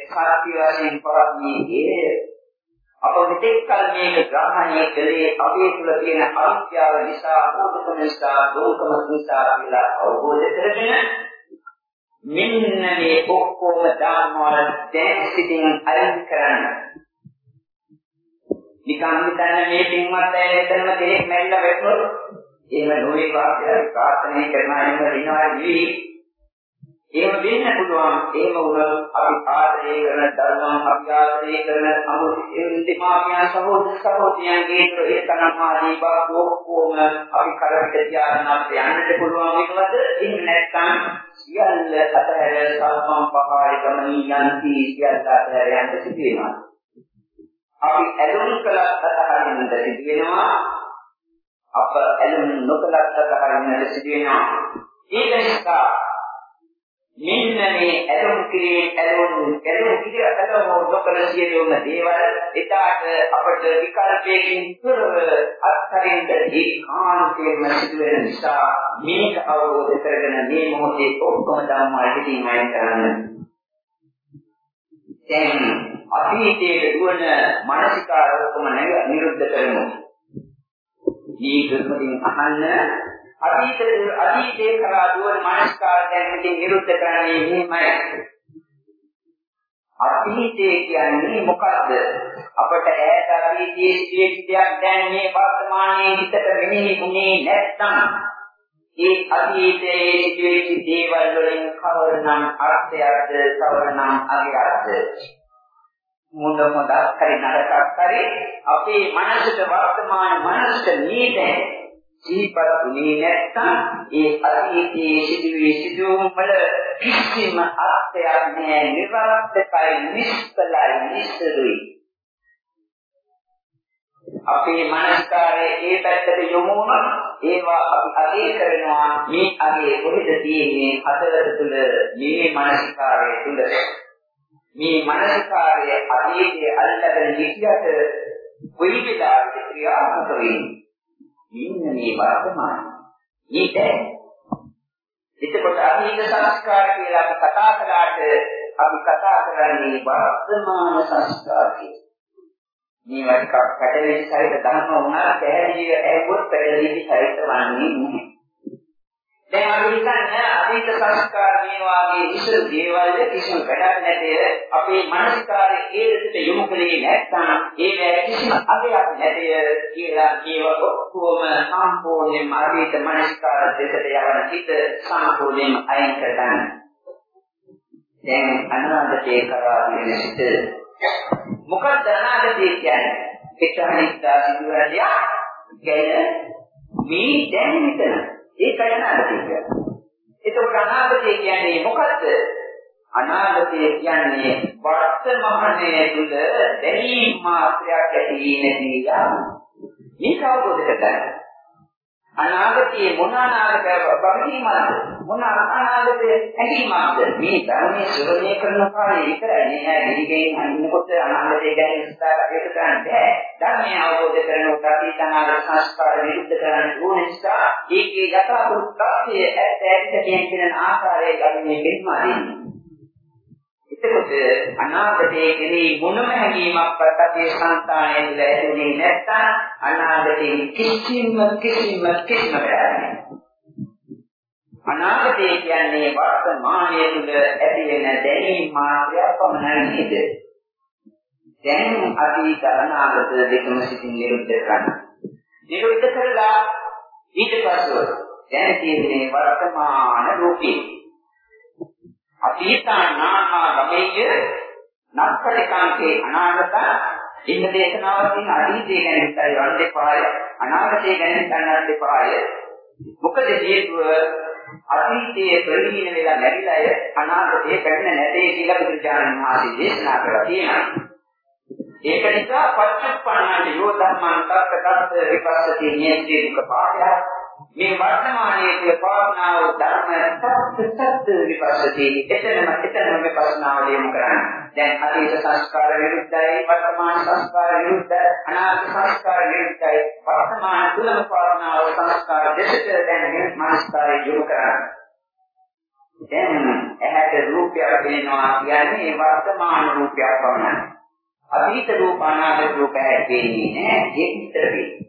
සත්‍ය වශයෙන් පවන්නේ අප මෙතෙක් කල මේක ග්‍රහණය කළේ අපේ තුල තියෙන අවිද්‍යාව නිසා, බෝධකම නිසා, දුකම නිසා කියලා අවබෝධ කරගෙන මෙන්න මේ ඔක්කොම ධර්මවල දැන් සිටින් අයින් කරන්න. නිකන් හිතන්න මේ පින්වත් අය මෙතනම දෙයක් මැරිලා වැටුණොත් එහෙම නොවේ වාක්‍යය ප්‍රාර්ථනා කරන අයම ඉනවා නෙවෙයි එහෙම වෙන්න පුළුවන්. එහෙම වුණොත් අපි ආදරය කරන ධර්මම් අපි ආදරය කරන අමුතිමාමියා සහෝදර සහෝදරියන්ගේ ඒ තරම් ආදී බක් ඔක්කොම අපි කරකට තියාගෙන අපිට යන්නට පුළුවන් වෙනවද? එහෙම නැත්නම් සියල්ල අතහැර සම්පම් පහාරි ගමනින් යන්ති සියල්ල අතහැර යන්න සිදු වෙනවා. අපි ඇලුම් කළත් අතහරින්නට සිදු වෙනවා. අප ඇලුම් නොකළත් අතහරින්නට සිදු වෙනවා. ඒක නිසා මෙන්න මේ ඇලුම් කිරීම ඇලුම් ඇලුම් කිරීම ඇලුම් නොකල සියලුම දේවල් එදාට අපට විකල්පයකින් තොරව අත්හරින්න ඒකාන්තයෙන්ම සිදුවෙන නිසා මේක අවබෝධ කරගෙන මේ මොහොතේ ඔක්කොම ධර්මවල හිතින් අයින් කරන්න. දැන් අතීතයේ දුවන මානසිකාර ඔක්කොම නිරුද්ධ කරමු. මේ කර්මකින් අහන්න අතීතයේ අතීතයේ කරා දුවන මානසිකාරයන් මෙතෙන් නිරුද්ධ කරන්නේ මෙහෙමයි. අතීතයේ කියන්නේ මොකද්ද? අපට ඈත අතීතයේ සිටිය දෙයක් දැන් මේ වර්තමානයේ හිතට මෙනෙහි වුණේ නැත්නම් ඒ අතීතයේ සිටිය දේවල් වලින් කවරනම් අර්ථයක්ද කවරනම් අගයක්ද මුල මොදක් කරි නරකක් කරි අපේ මනසට වර්තමාන මනසට නීතේ සිහිපත් වුණේ නැත්නම් ඒ අතීතයේ සිදුවී සිදුවුම් වල කිසිම අර්ථයක් නැහැ. නිර්වර්තකයි නිෂ්කලයි නිස්සරුයි අපේ මනස්කාරයේ ඒ පැත්තට යොමු වුණොත් ඒවා අපි අගේ කරනවා. මේ අගේ කොහෙද තියෙන්නේ? හතරට තුල මේ මනස්කාරයේ තුල මේ මනස්කාරයේ අතීතයේ අල්ලගෙන ඉතියට කොයි වෙලාවකද ක්‍රියාත්මක වෙන්නේ? මෙන්න මේ වර්තමාන. මේක එතකොට අතීත සංස්කාර කියලා අපි කතා කළාට අපි කතා කරන්නේ වර්තමාන සංස්කාර මේ වටිකක් පැටලෙච්ච සහිත ධර්ම වුණා පැහැදිලිව ඇහුවොත් පැහැදිලි සහිත වන්නේ නැහැ. දැන් අපි හිතන්නේ අතීත සංස්කාර මේ වාගේ විසු දේවල්ද කිසිම වැඩක් නැතේ අපේ මානසිකාරයේ හේතුට යොමු කරේ නැත්නම් ඒ කිසිම අගයක් නැතේ කියලා කියව ඔක්කොම සම්පූර්ණයෙන්ම අතීත මානසිකාර දෙකට යවන හිත සම්පූර්ණයෙන්ම අයින් කරගන්න. දැන් අනාගතේ කරා වෙන සිට මොකක්ද අනාගතේ කියන්නේ? එක්තරා සිදුවන දෙයක් ගැන මේ දැන් මෙතන ඒකයි අනාගතය කියන්නේ. එතකොට අනාගතය කියන්නේ මොකද්ද? අනාගතය කියන්නේ වර්තමානයේ තුල දැනීම් මාත්‍රයක් ඇති නැති යාම. මේක අවබෝධ කරගන්න. අනාගතයේ මොන අනාගතය බැඳීමක්ද මොන අනාගතයේ ඇඟීමක්ද? මේ ධර්මයේ ශ්‍රවණය කරන කාලේ විතරයි. නෑ දිගින් අනින්නකොට අනාගතය ගැන විස්තර කටයුතු කරන්න බෑ. ධර්මය අවබෝධ කරනකොට අතීත අනාගත සංස්කාර විරුද්ධ කරන්න ඕන නිසා ඒකේ යථාභූතත්වය ඇත්ත ඇත්ත කියන ආකාරය ගන්නේ මෙන්නයි එතකොට අනාගතයේ කෙරෙහි මොනම හැඟීමක්වත් අපේ සංස්කාරයේ තුළ ඇතිවෙන්නේ නැත්නම් අනාගතයේ කිසිම කිසිම කිසිම වැඩක් අනාගතය කියන්නේ වර්තමානයේ තුල ඇති වෙන දැනීම් මාත්‍රයක් පමණයි නේද? දැන් අතීත අනාගත දෙකම සිටින් නිරුද්ධ කරන්න. නිරුද්ධ කරලා ඊට පස්ව දැන් තියෙන්නේ වර්තමාන රූපේ. අතීතානාමා ගමේය නක්කටිකාංකේ අනාගත ඉන්න දේශනාවක් තියෙන අතීතය ගැන හිතයි වන්න දෙපාය අනාගතය ගැන හිතන්නත් දෙපාය මොකද හේතුව? අතීතයේ ප්‍රවීණ වෙලා නැරිලා අනාගතයේ පැමිණ නැtei කියලා බුදුචානන් වහන්සේ දේශනා කරලා තියෙනවා. ඒක නිසා පච්චුප්පන්නන් යෝ ධම්මං තත්ත තත්ත විපස්සති නියති දුක පාඩය මේ වර්තමානයේ තුල පවර්ණාව ධර්ම සත්‍ය සත්‍ය විපස්සති එතනම එතනම විපස්සනාව දියුණු කරන්නේ. දැන් අතීත සංස්කාර විරුද්ධයි වර්තමාන සංස්කාර විරුද්ධයි අනාගත සංස්කාර විරුද්ධයි වර්තමාන තුලම පවර්ණාව සංස්කාර දෙකට දැන් මනස්කාරය දියුණු කරන්නේ දැන් ඇහැට රූපයක් පේනවා කියන්නේ වර්තමාන රූපයක් පමණයි. අතීත රූප අනාගත රූප හැදෙන්නේ නැහැ ඒක විතර වෙන්නේ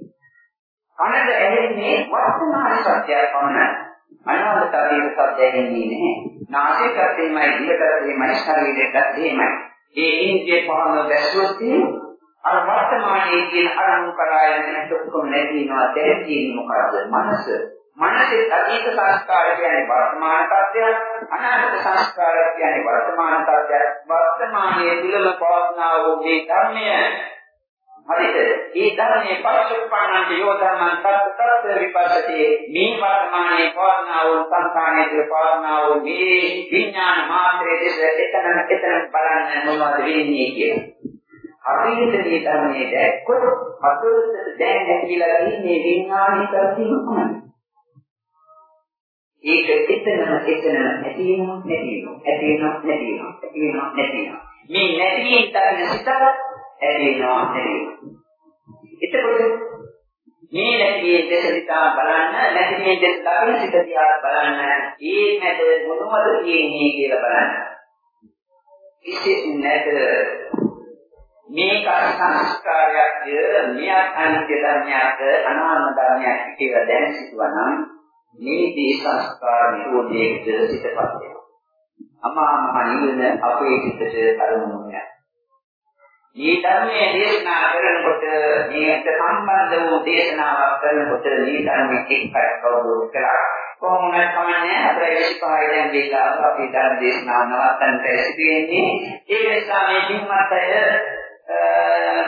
කනට ඇහෙන්නේ වර්තමාන සත්‍යය පමණයි. අනාගත අතීත සත්‍යයෙන්නේ නැහැ. නාසයටත් එහෙමයි, දිවටත් එහෙමයි, ශරීරයටත් එහෙමයි. ඒ ඉන්ද්‍රිය පහම දැස්සුවොත් අර වර්තමානයේ කියන අරමුණු කරා යන ඔක්කොම නැතිනවා දැන් තියෙන්නේ මොකද්ද? මනස. මනසේ අතීත සංස්කාර කියන්නේ වර්තමාන තත්ත්වයක්, අනාගත සංස්කාර කියන්නේ වර්තමාන තත්ත්වයක්. වර්තමානයේ තුලම පවස්නා වූ මේ ධර්මය හරිද? ඒ ධර්මයේ පරිසුප්පන්නන්ට යෝධර්මයන් තත් තත් විපස්සතේ මේ වර්තමානයේ පවස්නා වූ සංස්කාරයේ තුල පවස්නා වූ මේ විඥාන මාත්‍රයේ දෙස එතන එතන බලන්න මොනවද වෙන්නේ කියලා. අතීත මේ ධර්මයේ දැක්කොත් අතීත දැන් නැතිලා ඉන්නේ විඥානීය කරකිනුමයි. ඒක එතනම එතනම ඇති වෙනවා නැති වෙනවා ඇති වෙනවා නැති වෙනවා ඇති වෙනවා නැති වෙනවා මේ නැති වෙන සිත ඇති වෙනවා නැති වෙනවා එතකොට මේ නැති වෙන දෙස දිහා බලන්න නැති වෙන දෙස දකින සිත දිහා බලන්න ඒ නැද මොනවද තියෙන්නේ කියලා බලන්න විශේෂ නැද මේක සංස්කාරයක්ද මෙයක් අනිත්‍ය ධර්මයක් අනාත්ම ධර්මයක් කියලා දැන සිටුවා නම් මේ දී සංස්කාර නිරෝධයේ සිටපත් වෙනවා. අමා මහ නිවන අපේ සිතට අරමුණු වෙනවා. මේ ධර්මයේ දේශනා කරනකොට මේකට සම්බන්ධ වූ දේශනාවක් කරනකොට මේ ධර්මයේ එක්කක් අවබෝධ කරගන්න. කොහොමද කමන්නේ? අපේ 25 දැන් දීලා අපි ධර්ම දේශනාව නවත්තන්නට සිදුවෙන්නේ. ඒ නිසා මේ පින්වත් අය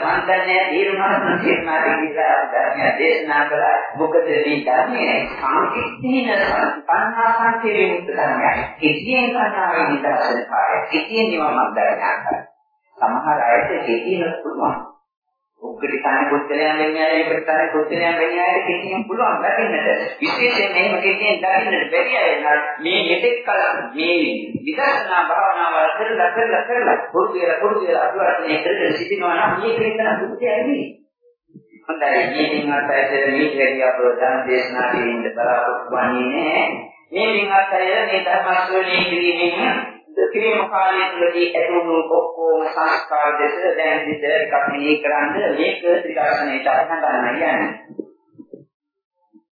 මම දන්නේ ඊර්මහත් කියනවා කියලා ධර්මය දේශනා කළා. මොකද මේ ධර්මයේ සංකීර්ණ සංහා සංකීර්ණ ධර්මයක්. කිසියෙන් කතාවේ නිදර්ශන කාර්යය කිසියෙන් නිවමක් දරගන්න සමහර අයට කිසියෙම පුළුවන්. උක්කටි තන පුත්‍රයන් වෙන්නේ ඒකට තන පුත්‍රයන් වෙන්නේ අයට කිසිම පුළුවන් දකින්නට. විශේෂයෙන් මෙහෙම කෙනෙක් දකින්නට බැරි අය මේ මෙතෙක් කල මේ විදර්ශනා භාවනාව කරලා කරලා කරලා පුරුදු වෙලා පුරුදු වෙලා අභිවර්ධනය කරගෙන සිටිනවා නම් මේක විතර බුද්ධයයි හොඳයි. මේ දිනකට ඇතුළත මේ වැඩි අපෝ ධර්ම දේශනා දෙන්න බලාපොරොත්තු වෙන්නේ නැහැ. මේ දිනකට අය මේ ධර්ම ශ්‍රවණය කිරීමෙන් කිරීම කාලය තුළදී ඇතුණු ඔක්කොම සංස්කාර දෙක දැන් විතර එකක් මෙහි කරන්න මේක ත්‍රිදර්ශනයට අහන්න යන්නේ.